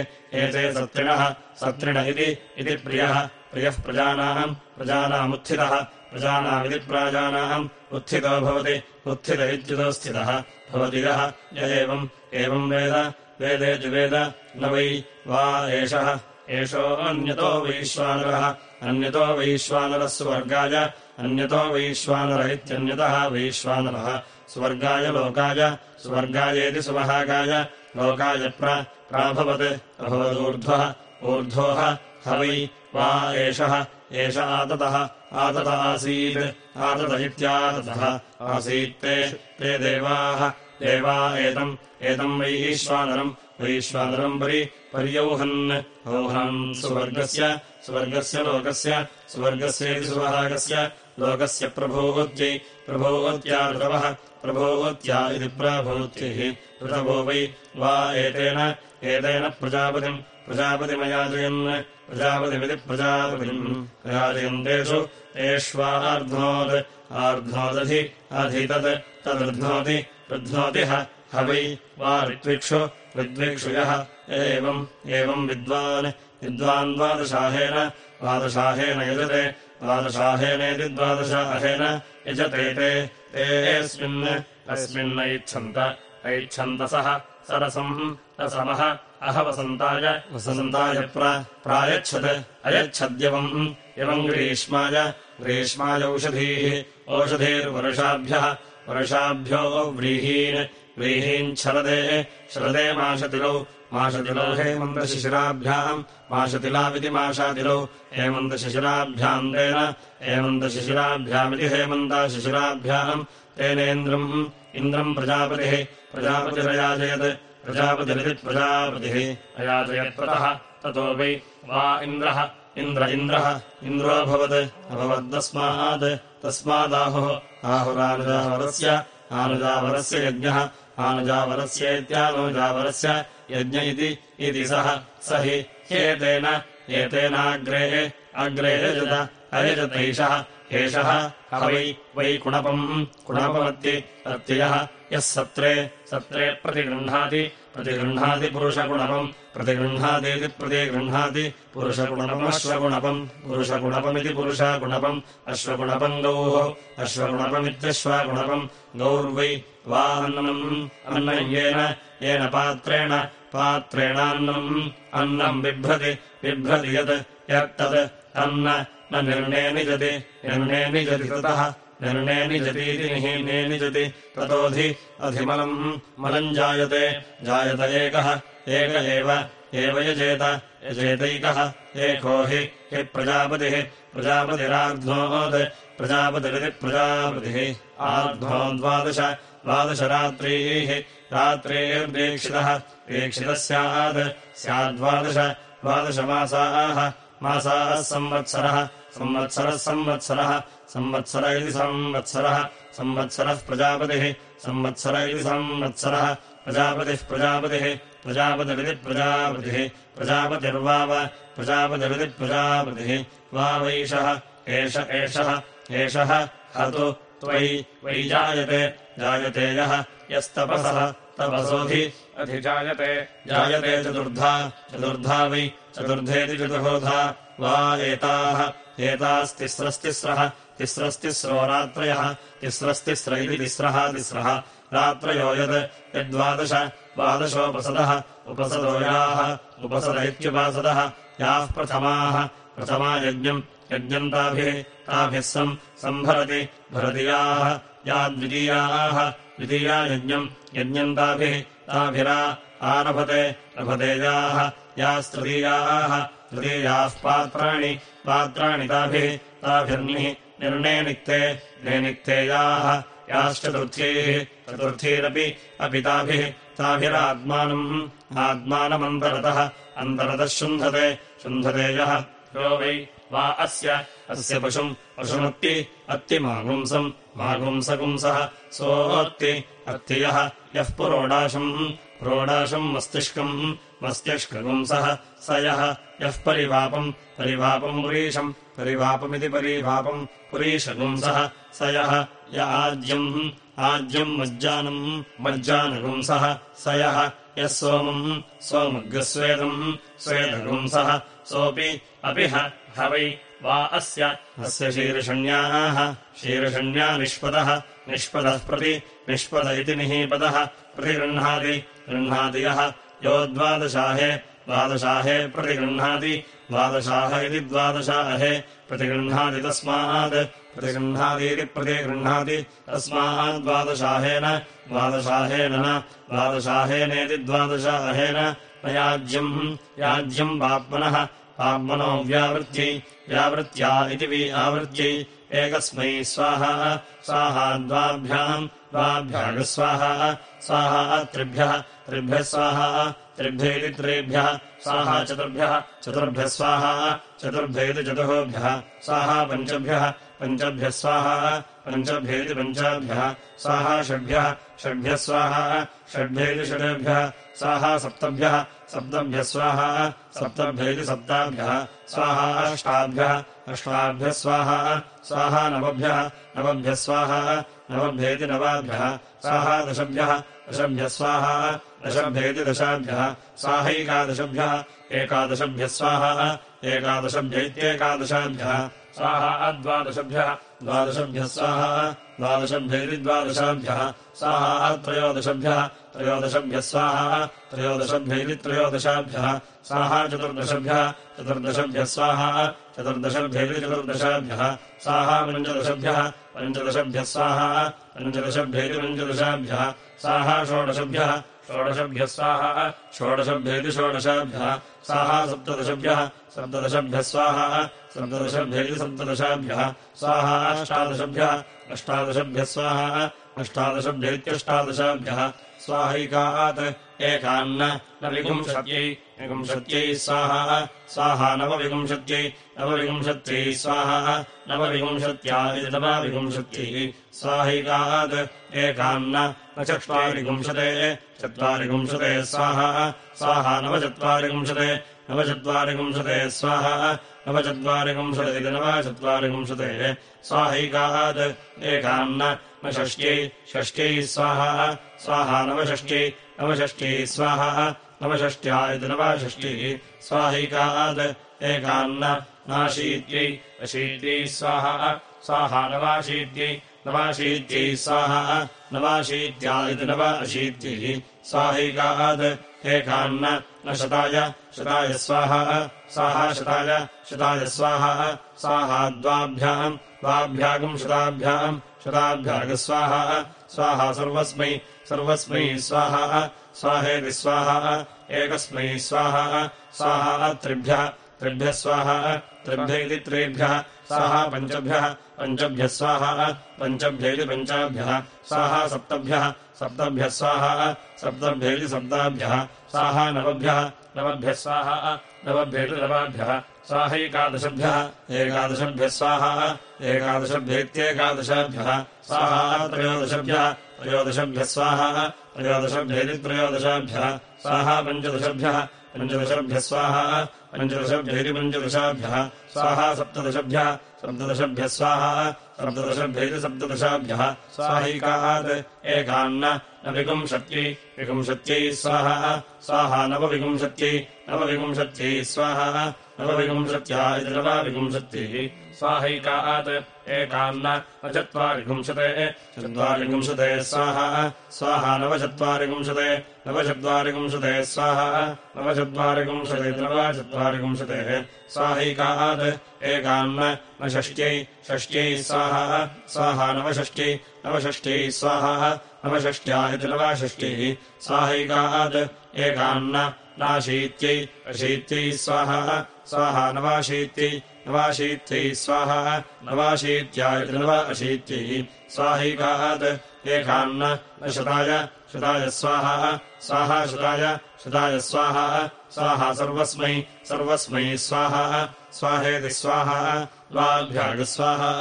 एते सत्रिणः सत्रिण इति प्रियः प्रियः प्रजानाम् प्रजानामुत्थितः प्रजानामिति प्राजानाम् उत्थितो भवति उत्थित इत्युतो स्थितः भवति यः य एवम् एवम् वेद वेदेति वेद न वै वा एषः। एषोऽन्यतो वैश्वानरः। अन्यतो वैश्वानरः स्वर्गाय। अन्यतो वैश्वानर इत्यन्यतः वैश्वानरः। स्वर्गाय लोकाय। स्वर्गायेति सुवहागाय लोकाय प्राभवत्। अभवदूर्ध्वः ऊर्ध्वोः। ह वै। वा एषः। एष आततः। आतत आसीत्। आतत इत्याततः। आसीत्ते ते। देवाः। देवा एतम्। एतम् वैश्वानरम् वैश्वानरम् परि पर्यौहन् औहन् सुवर्गस्य स्वर्गस्य लोकस्य स्वर्गस्येति सुवहागस्य लोकस्य प्रभोवत्यै प्रभोवत्या ऋतवः प्रभोवत्या इति प्राभूत्यैः ऋतवो वै वा एतेन एतेन प्रजापतिम् प्रजापतिमयाजयन् प्रजापतिमिति प्रजापतिम्। अयाजयन्तेषु तेष्वार्ध्नोत् आर्ध्नोदधि अधितत् तदर्ध्नोति ऋध्नोति ह वै वा ऋत्विक्षु ऋद्विक्षु यः एवम् एवम् विद्वान् विद्वान् द्वादशाहेन द्वादशाहेन यजते द्वादशाहेनेति द्वादशाहेन यजते ते। तेऽस्मिन् अस्मिन् ऐच्छन्त ऐच्छन्तसः सरसम् रसमः अह वसन्ताय वसन्ताय प्रायच्छत् अयच्छद्यवम्। एवम् ग्रीष्माय ग्रीष्माय ओषधीः ओषधीर्वर्षाभ्यः वर्षाभ्यो व्रीहीन् व्रीहीन् शरदे माशतिलौ माशतिलौ हेमन्तशिशिराभ्याम् माशतिलाविति माशातिलौ हेमन्तशिशिराभ्याम् तेन हेमन्तशिशिराभ्यामिति हेमन्ताशिशिराभ्याम् तेनेन्द्रम् इन्द्रम् प्रजापतिः प्रजापतिरयाजयत् प्रजापतिरिति प्रजापतिः अयातयत्पतः ततो वै इन्द्रः इन्द्र इन्द्रः इन्द्रोऽभवत् अभवद्तस्मात् तस्मादाहुः आहुरानुजावरस्य आनुजावरस्य यज्ञः आनुजावरस्येत्यानुजावरस्य यज्ञ इति सः। स हि ह्येतेन एतेनाग्रे अग्रे यजत अयजतैषः एषः वै वै कुणपम् कुणपमत्ति अत्ययः यः सत्रे सत्रे प्रतिगृह्णाति प्रतिगृह्णाति पुरुषगुणपम्। प्रतिगृह्णातीति प्रतिगृह्णाति पुरुषगुणपमश्वगुणपम्। पुरुषगुणपमिति पुरुषगुणपम्। अश्वगुणपम् गौः। अश्वगुणपमित्यश्वगुणपम्। गौर्वै वा अन्नम् अन्नम् येन। येन पात्रेण। पात्रेणान्नम्। अन्नम् बिभ्रति। बिभ्रति यत् यत्तत् अन्न न निर्णे निजति निर्णे निजति ततः निर्णे निजति ततोऽधि अधिमलम् मलम् जायते। जायत एकः एक एव यजेत यजेतैकः एको हि हि प्रजापतिः। प्रजापतिरार्ध्नोत् प्रजापतिरिति प्रजापतिः। आर्ध्नो द्वादश द्वादशरात्रीः रात्रेर्दीक्षितः दीक्षितः स्यात्। स्याद्वादश द्वादशमासाः मासाः संवत्सरः संवत्सरः संवत्सरः संवत्सर इति संवत्सरः संवत्सरः प्रजापतिः संवत्सर इति संवत्सरः प्रजापतिः प्रजापतिः प्रजापतिरिति प्रजापतिः प्रजापतिर्वाव प्रजापतिरिति प्रजापतिः वावैषः एष एषः एषः हतु त्वयि वै जायते जायते यः यस्तपसः तपसोऽधि अधिजायते जायते चतुर्धा चतुर्धा वै चतुर्धेति चतुर्धा वा एताः एतास्तिस्रस्तिस्रः तिस्रस्तिस्रो रात्रयः तिस्रस्तिस्र इति तिस्रः तिस्रः। रात्रयो यत् यद्वादश द्वादशोपसदः उपसदो याः उपसद इत्युपासदः। याः प्रथमाः प्रथमा यज्ञम् यज्ञम् ताभिः ताभिः सम् सम्भरति भरति याः। द्वितीयाः द्वितीया यज्ञम् यज्ञम् ताभिः ताभिरा आरभते रभते याः। यास्तृतीयाः तृतीयाः पात्राणि पात्राणि ताभिः ताभिर्निः निर्णे निक्ते निक्ते याः याश्चतुर्थीः चतुर्थीरपि अपि ताभिः ताभिरात्मानम्। आत्मानमन्तरतः अन्तरतः शुन्धते शुन्धते यः। यो वै वा अस्य अस्य पशुम् पशुमत्ति अत्तिमागुंसम् मागुंसपुंसः सोऽत्ति अत्तियः यः। पुरोडाशम् प्रोडाशम् मस्तिष्कम् मस्तिष्कपुंसः स यः। यः परिवापम् परिवापम् पुरीशम् परिवापमिति परिवापम् पुरीशपुंसः स यः य आज्यम् आज्यम् मज्जानम् मज्जानपुंसः स यः यः सोमम् सोमग्रस्वेदम् स्वेदपुंसः सोऽपि अपि ह वै वा अस्य अस्य शीर्षण्याः शीर्षण्या निष्पदः निष्पदः प्रति निष्पद इति निहीपदः प्रतिगृह्णाति गृह्णाति यः यो द्वादशाहे द्वादशाहे प्रतिगृह्णाति। द्वादशाह इति द्वादशाहे प्रतिगृह्णाति तस्मात्। प्रतिगृह्णातीति प्रतिगृह्णाति तस्माद्वादशाहेन द्वादशाहेन। द्वादशाहेनेति द्वादशाहेन। न याज्यम् याज्यम् पाप्मनः। पाप्मनो व्यावृत्यै। व्यावृत्या इति वि आवृत्यै। एकस्मै स्वाहा। स्वाहा द्वाभ्याम् द्वाभ्यागस्वाहा। स्वाहा त्रिभ्यः त्रिभ्यः स्वाहा त्रिभ्येति त्रिभ्यः स्वाहा चतुर्भ्यः चतुर्भ्यः स्वाहा चतुर्भ्येति चतुर्भ्यः स्वाहा पञ्चभ्यः पञ्चभ्यः स्वाहा पञ्चभ्येति पञ्चाभ्यः स्वाहा षड्भ्यः षड्भ्यः स्वाहा षड्भ्येति षडेभ्यः स्वाहा सप्तभ्यः सप्तभ्यः स्वाहा सप्तभ्येति सप्ताभ्यः स्वाहा अष्टाभ्यः अष्टाभ्यः स्वाहा स्वाहा नवभ्यः नवभ्यः स्वाहा नवभ्येति नवाभ्यः स्वाहा दशभ्यः दशभ्यः स्वाहा दशभ्येति दशाभ्यः स्वाहैकादशभ्यः एकादशभ्यः स्वाहा एकादशभ्यैत्येकादशाभ्यः स्वाहा द्वादशभ्यः द्वादशभ्यः स्वाहा द्वादशभ्येति द्वादशाभ्यः स्वाहा त्रयोदशभ्यः त्रयोदशभ्यः स्वाहा त्रयोदशभ्यैति त्रयोदशाभ्यः स्वाहा चतुर्दशभ्यः चतुर्दशभ्यः स्वाहा चतुर्दशभ्यैति चतुर्दशाभ्यः स्वाहा पञ्चदशभ्यः पञ्चदशभ्यः स्वाहा पञ्चदशभ्यैति पञ्चदशाभ्यः स्वाहा षोडशभ्यः षोडशभ्यः स्वाहा षोडशभ्येति षोडशाभ्यः स्वाहा सप्तदशभ्यः सप्तदशभ्यः स्वाहा सप्तदशभ्येति सप्तदशाभ्यः स्वाहा अष्टादशभ्यः अष्टादशभ्यः स्वाहा अष्टादशभ्येत्यष्टादशाभ्यः स्वाहैकात् एकान्न न विपुंशत्यै विपुंशत्यै स्वाहा स्वाहा नवविपुंशत्यै नवविपुंशत्यै स्वाहा नवविपुंशत्या इति नवविपुंशत्यै स्वाहैकात् एकान्न न चत्वारिपुंशते चत्वारिपुंशते स्वाहा स्वाहा नवचत्वारिपुंशते नवचत्वारिपुंशते स्वाहा नवचत्वारिपुंशते इति नवचत्वारिपुंशते स्वाहैकात् एकान्न न षष्ट्यै षष्ट्यै स्वाहा स्वाहा नवषष्ट्यै नवषष्ट्यै स्वाहा नवषष्ट्या इति नवषष्ट्यै स्वाहैकात् एकान्न नाशीत्यै अशीत्यै स्वाहा स्वाहा नवाशीत्यै नवाशीत्यै स्वाहा नवाशीत्या इति नव अशीत्यै स्वाहैकात् एकान्न न शताय शताय स्वाहा स्वाहा शताय शताय स्वाहा स्वाहा द्वाभ्याम् द्वाभ्यागम् शताभ्याम् शताभ्यागस्वाहा स्वाहा सर्वस्मै सर्वस्मै स्वाहा स्वाहेति स्वाहा एकस्मै स्वाहा स्वाहा त्रिभ्यः त्रिभ्यः स्वाहा, त्रिभ्य इति त्रिभ्यः, स्वाहा पञ्चभ्यः पञ्चभ्यः स्वाहा पञ्चभ्येति पञ्चाभ्यः, स्वाहा सप्तभ्यः सप्तभ्यः स्वाहा सप्तभ्येति सप्ताभ्यः, स्वाहा नवभ्यः नवभ्यः स्वाहा नवभ्येति नवाभ्यः स्वाहैकादशभ्यः एकादशभ्यः स्वाहा एकादशभ्येत्येकादशाभ्यः स्वाहा त्रयोदशभ्यः त्रयोदशभ्यः त्रयोदशभ्येति त्रयोदशाभ्यः। स्वाहा पञ्चदशभ्यः। पञ्चदशभ्यः स्वाहा। पञ्चदशभ्येति पञ्चदशाभ्यः। स्वाहा सप्तदशभ्यः। सप्तदशभ्यः स्वाहा। सप्तदशभ्येति सप्तदशाभ्यः। स्वाहैकात् एकान्न। न विपुंशत्यै विपुंशत्यै स्वाहा। स्वाहा नवविपुंशत्यै नवविपुंशत्यै स्वाहा। नवविपुंशत्या इति नवविपुंशत्यै स्वाहैकात् एकान्न न चत्वारिपुंशते स्वाहा। स्वाहा नवचत्वारिपुंशते नवचत्वारिपुंशते स्वाहा। नवचत्वारिपुंशते नवचत्वारिपुंशते स्वाहैकात् एकान्न न षष्ट्यै षष्ट्यै स्वाहा। स्वाहा नवषष्ट्यै नवषष्ट्यै स्वाहा। नवषष्ट्या इति नवषष्ट्यै स्वाहैकात् एकान्न नाशीत्यै अशीत्यै स्वाहा। स्वाहा नवाशीत्यै नवाशीत्यै स्वाहा नवाशीत्या इति नव अशीत्यै स्वाहैकात् एकान्न शताय शताय स्वाहा स्वाहा शताय शताय स्वाहा स्वाहा सर्वस्मै सर्वस्मै स्वाहा स्वाहेति स्वाहा द्वाभ्यागस्वाहा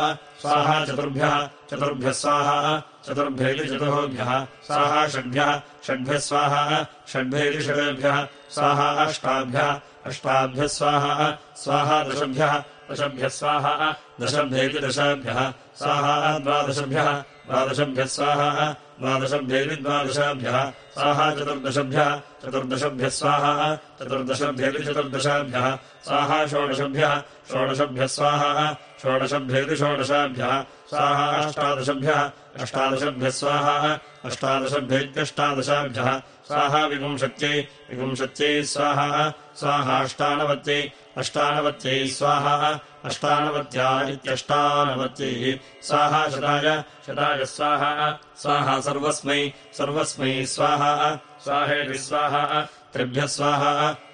स्वाहा चतुर्भ्यः चतुर्भ्यः स्वाहा चतुर्भ्येति चतुर्भ्यः स्वाहा षड्भ्यः षड्भ्यः स्वाहा षड्भ्येति षडेभ्यः स्वाहा अष्टाभ्यः अष्टाभ्यः स्वाहा स्वाहा दशभ्यः दशभ्यः स्वाहा दशभ्येति दशाभ्यः स्वाहा द्वादशभ्यः द्वादशभ्यः स्वाहा द्वादशभ्येति द्वादशाभ्यः स्वाहा चतुर्दशभ्यः चतुर्दशभ्यः स्वाहा चतुर्दशभ्येति चतुर्दशाभ्यः स्वाहा षोडशभ्यः षोडशभ्यः स्वाहा षोडशभ्येति षोडशाभ्यः स्वाहा अष्टादशभ्यः अष्टादशभ्यः स्वाहा अष्टादशभ्येत्यष्टादशाभ्यः स्वाहा विपुंशत्यै विपुंशत्यै स्वाहा स्वाहाष्टानवत्यै अष्टानवत्यै स्वाहा अष्टानवत्या इत्यष्टानवत्यै स्वाहा शताय शताय स्वाहा स्वाहा सर्वस्मै सर्वस्मै स्वाहा स्वाहेति स्वाहा त्रिभ्यः स्वाहा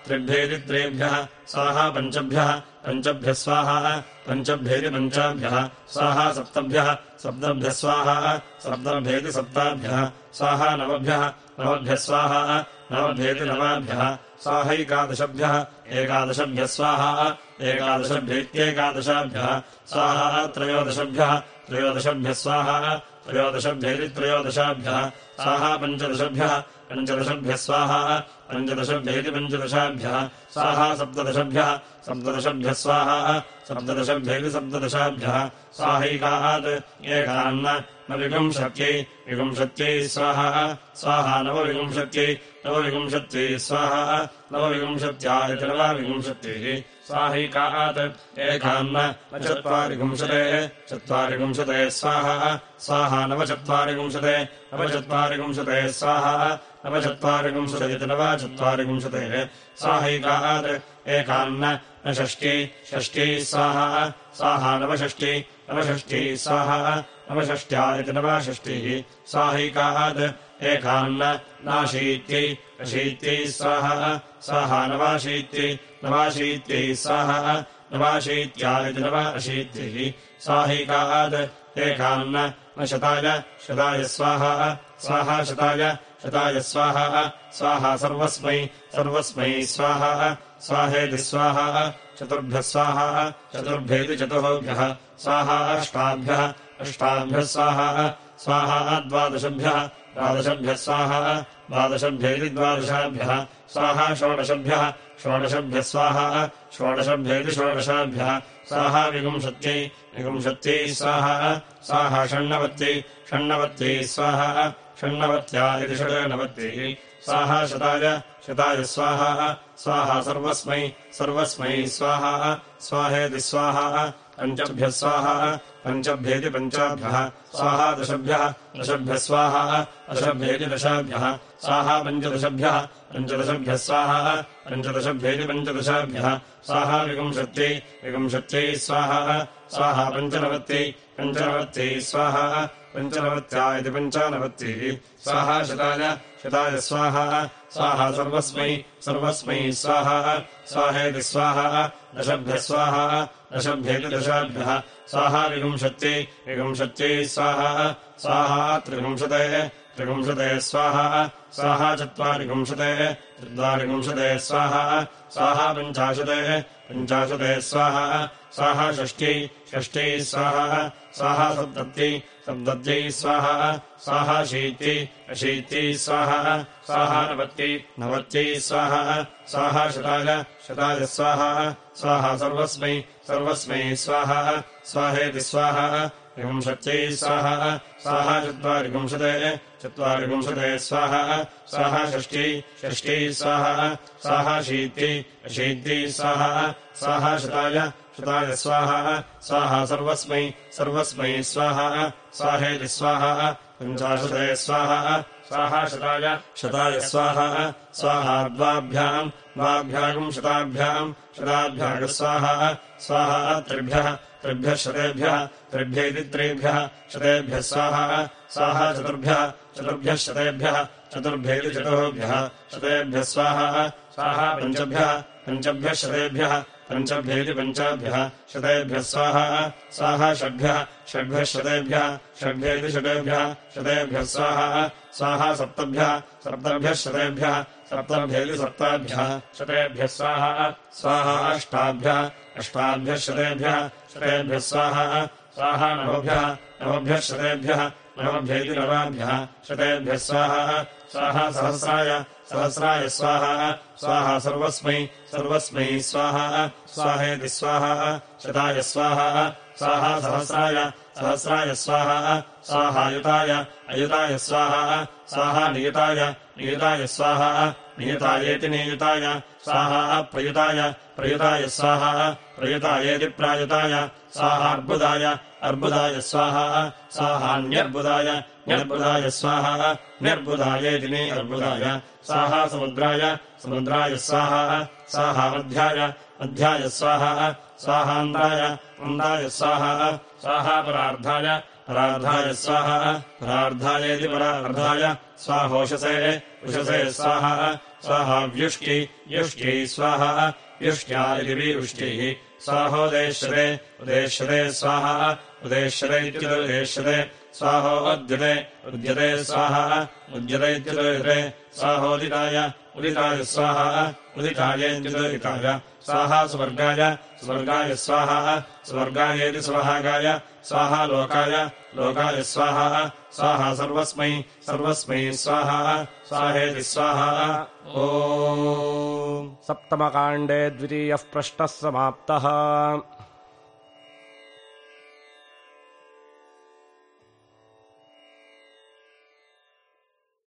त्रिभ्येति त्रेभ्यः स्वाहा पञ्चभ्यः पञ्चभ्यः स्वाहा पञ्चभ्येति पञ्चाभ्यः स्वाहा सप्तभ्यः सप्तभ्यः स्वाहा सप्तभ्येति सप्ताभ्यः स्वाहा नवभ्यः नवभ्यः स्वाहा नवभ्येति नवाभ्यः स्वाहैकादशभ्यः एकादशभ्यः स्वाहा एकादशभ्येत्येकादशाभ्यः स्वाहा त्रयोदशभ्यः त्रयोदशभ्यः स्वाहा त्रयोदशभ्येति त्रयोदशाभ्यः स्वाहा पञ्चदशभ्यः पञ्चदशभ्यः स्वाहा पञ्चदशभ्येति पञ्चदशाभ्यः स्वाहा सप्तदशभ्यः सप्तदशभ्यः स्वाहा सप्तदशभ्येति सप्तदशाभ्यः स्वाहैकात् एकान्न न विपुंशत्यै विपुंशत्यै स्वाहा स्वाहा नवविपुंशत्यै नवविपुंशत्यै स्वाहा नवविपुंशत्या इति नवविपुंशत्यै स्वाहैकात् एकान्न न चत्वारिपुंशते चत्वारिपुंशते स्वाहा स्वाहा नवचत्वारिपुंशते नवचत्वारिपुंशते स्वाहा नवचत्वारिपुंशते इति नवचत्वारिपुंशते स्वाहैकात् एकान्न न षष्ट्यै षष्ट्यै स्वाहा स्वाहा नवषष्ट्यै नवषष्ट्यै स्वाहा नवषष्ट्या इति नवषष्टिः स्वाहैकात् एकान्न नाशीत्यै अशीत्यै स्वाहा स्वाहा नवाशीत्यै नवाशीत्यै स्वाहा नवाशीत्या इति नव अशीत्यैः स्वाहैकात् एकान्न शताय शताय स्वाहा स्वाहा शताय शताय स्वाहा स्वाहा सर्वस्मै सर्वस्मै स्वाहा स्वाहेति स्वाहा चतुर्भ्यः स्वाहा चतुर्भ्येति चतुर्भ्यः स्वाहा अष्टाभ्यः अष्टाभ्यः स्वाहा स्वाहा द्वादशभ्यः द्वादशभ्यः स्वाहा द्वादशभ्येति द्वादशाभ्यः स्वाहा षोडशभ्यः षोडशभ्यः स्वाहा षोडशभ्येति षोडशाभ्यः स्वाहा विगुंशत्यै विगुंशत्यै स्वाहा स्वाहा षण्णवत्यै षण्णवत्यै स्वाहा षण्णवत्या इति षड्नवत्यैः स्वाहा शताय शताय स्वाहा स्वाहा सर्वस्मै सर्वस्मै स्वाहा स्वाहेति स्वाहा पञ्चभ्यः स्वाहा पञ्चभ्येति पञ्चाभ्यः स्वाहा दशभ्यः दशभ्यः स्वाहा दशभ्येति दशाभ्यः स्वाहा पञ्चदशभ्यः पञ्चदशभ्यः स्वाहा पञ्चदशभ्येति पञ्चदशाभ्यः। स्वाहा विगुंशत्यै विगुंशत्यै स्वाहा स्वाहा पञ्चनवत्यै पञ्चनवत्यै स्वाहा पञ्चनवत्या इति पञ्चानवत्यैः स्वाहा शताय शताय स्वाहा स्वाहा सर्वस्मै सर्वस्मै स्वाहा स्वाहेति स्वाहा दशभ्यः स्वाहा दशभ्येति दशाभ्यः। स्वाहा विगुंशत्यै विगुंशत्यै स्वाहा स्वाहा त्रिविंशते त्रिविंशते स्वाहा स्वाहा चत्वारिविंशते चत्वारिविंशते स्वाहा स्वाहा पञ्चाशते पञ्चाशते स्वाहा स्वाहा षष्ट्यै षष्ट्यै स्वाहा स्वाहा सप्तत्यै सप्तत्यै स्वाहा स्वाहा शीत्यै अशीत्यै स्वाहा स्वाहा नवत्यै नवत्यै स्वाहा स्वाहा शताय शताय स्वाहा स्वाहा सर्वस्मै सर्वस्मै स्वाहा स्वाहेति स्वाहा विंशत्यै स्वाहा स्वाहा चत्वारिविंशते चत्वारिविंशते स्वाहा षष्ट्यै षष्ट्यै स्वाहा स्वाहा शीत्यै स्वाहा स्वाहा शताय शताय स्वाहा स्वाहा सर्वस्मै सर्वस्मै स्वाहा स्वाहेति स्वाहा पञ्चाशते स्वाहा स्वाहा शताय शताय स्वाहा स्वाहा द्वाभ्याम् द्वाभ्यागम् शताभ्याम् शताभ्याग स्वाहा स्वाहा त्रिभ्यः त्रिभ्यः शतेभ्यः, त्रिभ्य इति त्रिभ्यः, शतेभ्यः स्वाहा स्वाहा चतुर्भ्यः चतुर्भ्यः शतेभ्यः चतुर्भ्येति चतुर्भ्यः, शतेभ्यः स्वाहा स्वाहा पञ्चभ्यः पञ्चभ्यः शतेभ्यः पञ्चभ्येति पञ्चाभ्यः, शतेभ्यः स्वाहा स्वाहा षड्भ्यः षड्भ्यः शतेभ्यः षड्भ्येति षटेभ्यः शतेभ्यः स्वाहा स्वाहा सप्तभ्यः सप्तभ्यः शतेभ्यः सप्तभ्येति सप्ताभ्यः, शतेभ्यः स्वाहा स्वाहा अष्टाभ्यः अष्टाभ्यः शतेभ्यः शतेभ्यः स्वाहा। स्वाहा नवभ्यः नवभ्यः शतेभ्यः नवभ्येति नवाभ्यः। शतेभ्यः स्वाहा। स्वाहा सहस्राय सहस्राय स्वाहा। स्वाहा सर्वस्मै सर्वस्मै स्वाहा। स्वाहेति स्वाहा। शताय स्वाहा। स्वाहा सहस्राय सहस्राय स्वाहा। स्वाहायुताय अयुताय स्वाहा। स्वाहा नियुताय नियुताय स्वाहा नियुतायेति नियुताय, स्वाहा प्रयुताय प्रयुताय स्वाहा, प्रयुतायेति प्रायुताय, स्वाहार्बुदाय, अर्बुदाय स्वाहा, स्वाहान्यर्बुदाय न्यर्बुदाय स्वाहा न्यर्बुदायेति अर्बुदाय, स्वाहा समुद्राय समुद्राय स्वाहा स्वाहा मध्याय मध्याय स्वाहा स्वाहान्दाय अन्दाय स्वाहा स्वाहा परार्धाय परार्धाय स्वाहा, परार्धायेति परार्धाय, स्वाहोषसे, उषसे स्वाहा स्वाहा व्युष्ट्यै व्युष्ट्यै स्वाहा व्युष्ट्या इति विवृष्ट्यैः स्वाहोदेश्यते उदेश्यते स्वाहा उदेश्यते इत्युदेश्यते स्वाहोद्यते उद्यते स्वाहा उद्यते इत्युदयते स्वाहोदिताय उदिताय स्वाहा उदितायेत्युदयिताय स्वाहा स्वर्गाय स्वर्गाय स्वाहा स्वर्गायेति स्वभागाय स्वाहा लोकाय लोकाय स्वाहा स्वाहा सर्वस्मै सर्वस्मै स्वाहा स्वाहेति स्वाहा। ओ सप्तमकाण्डे द्वितीयः प्रश्नः समाप्तः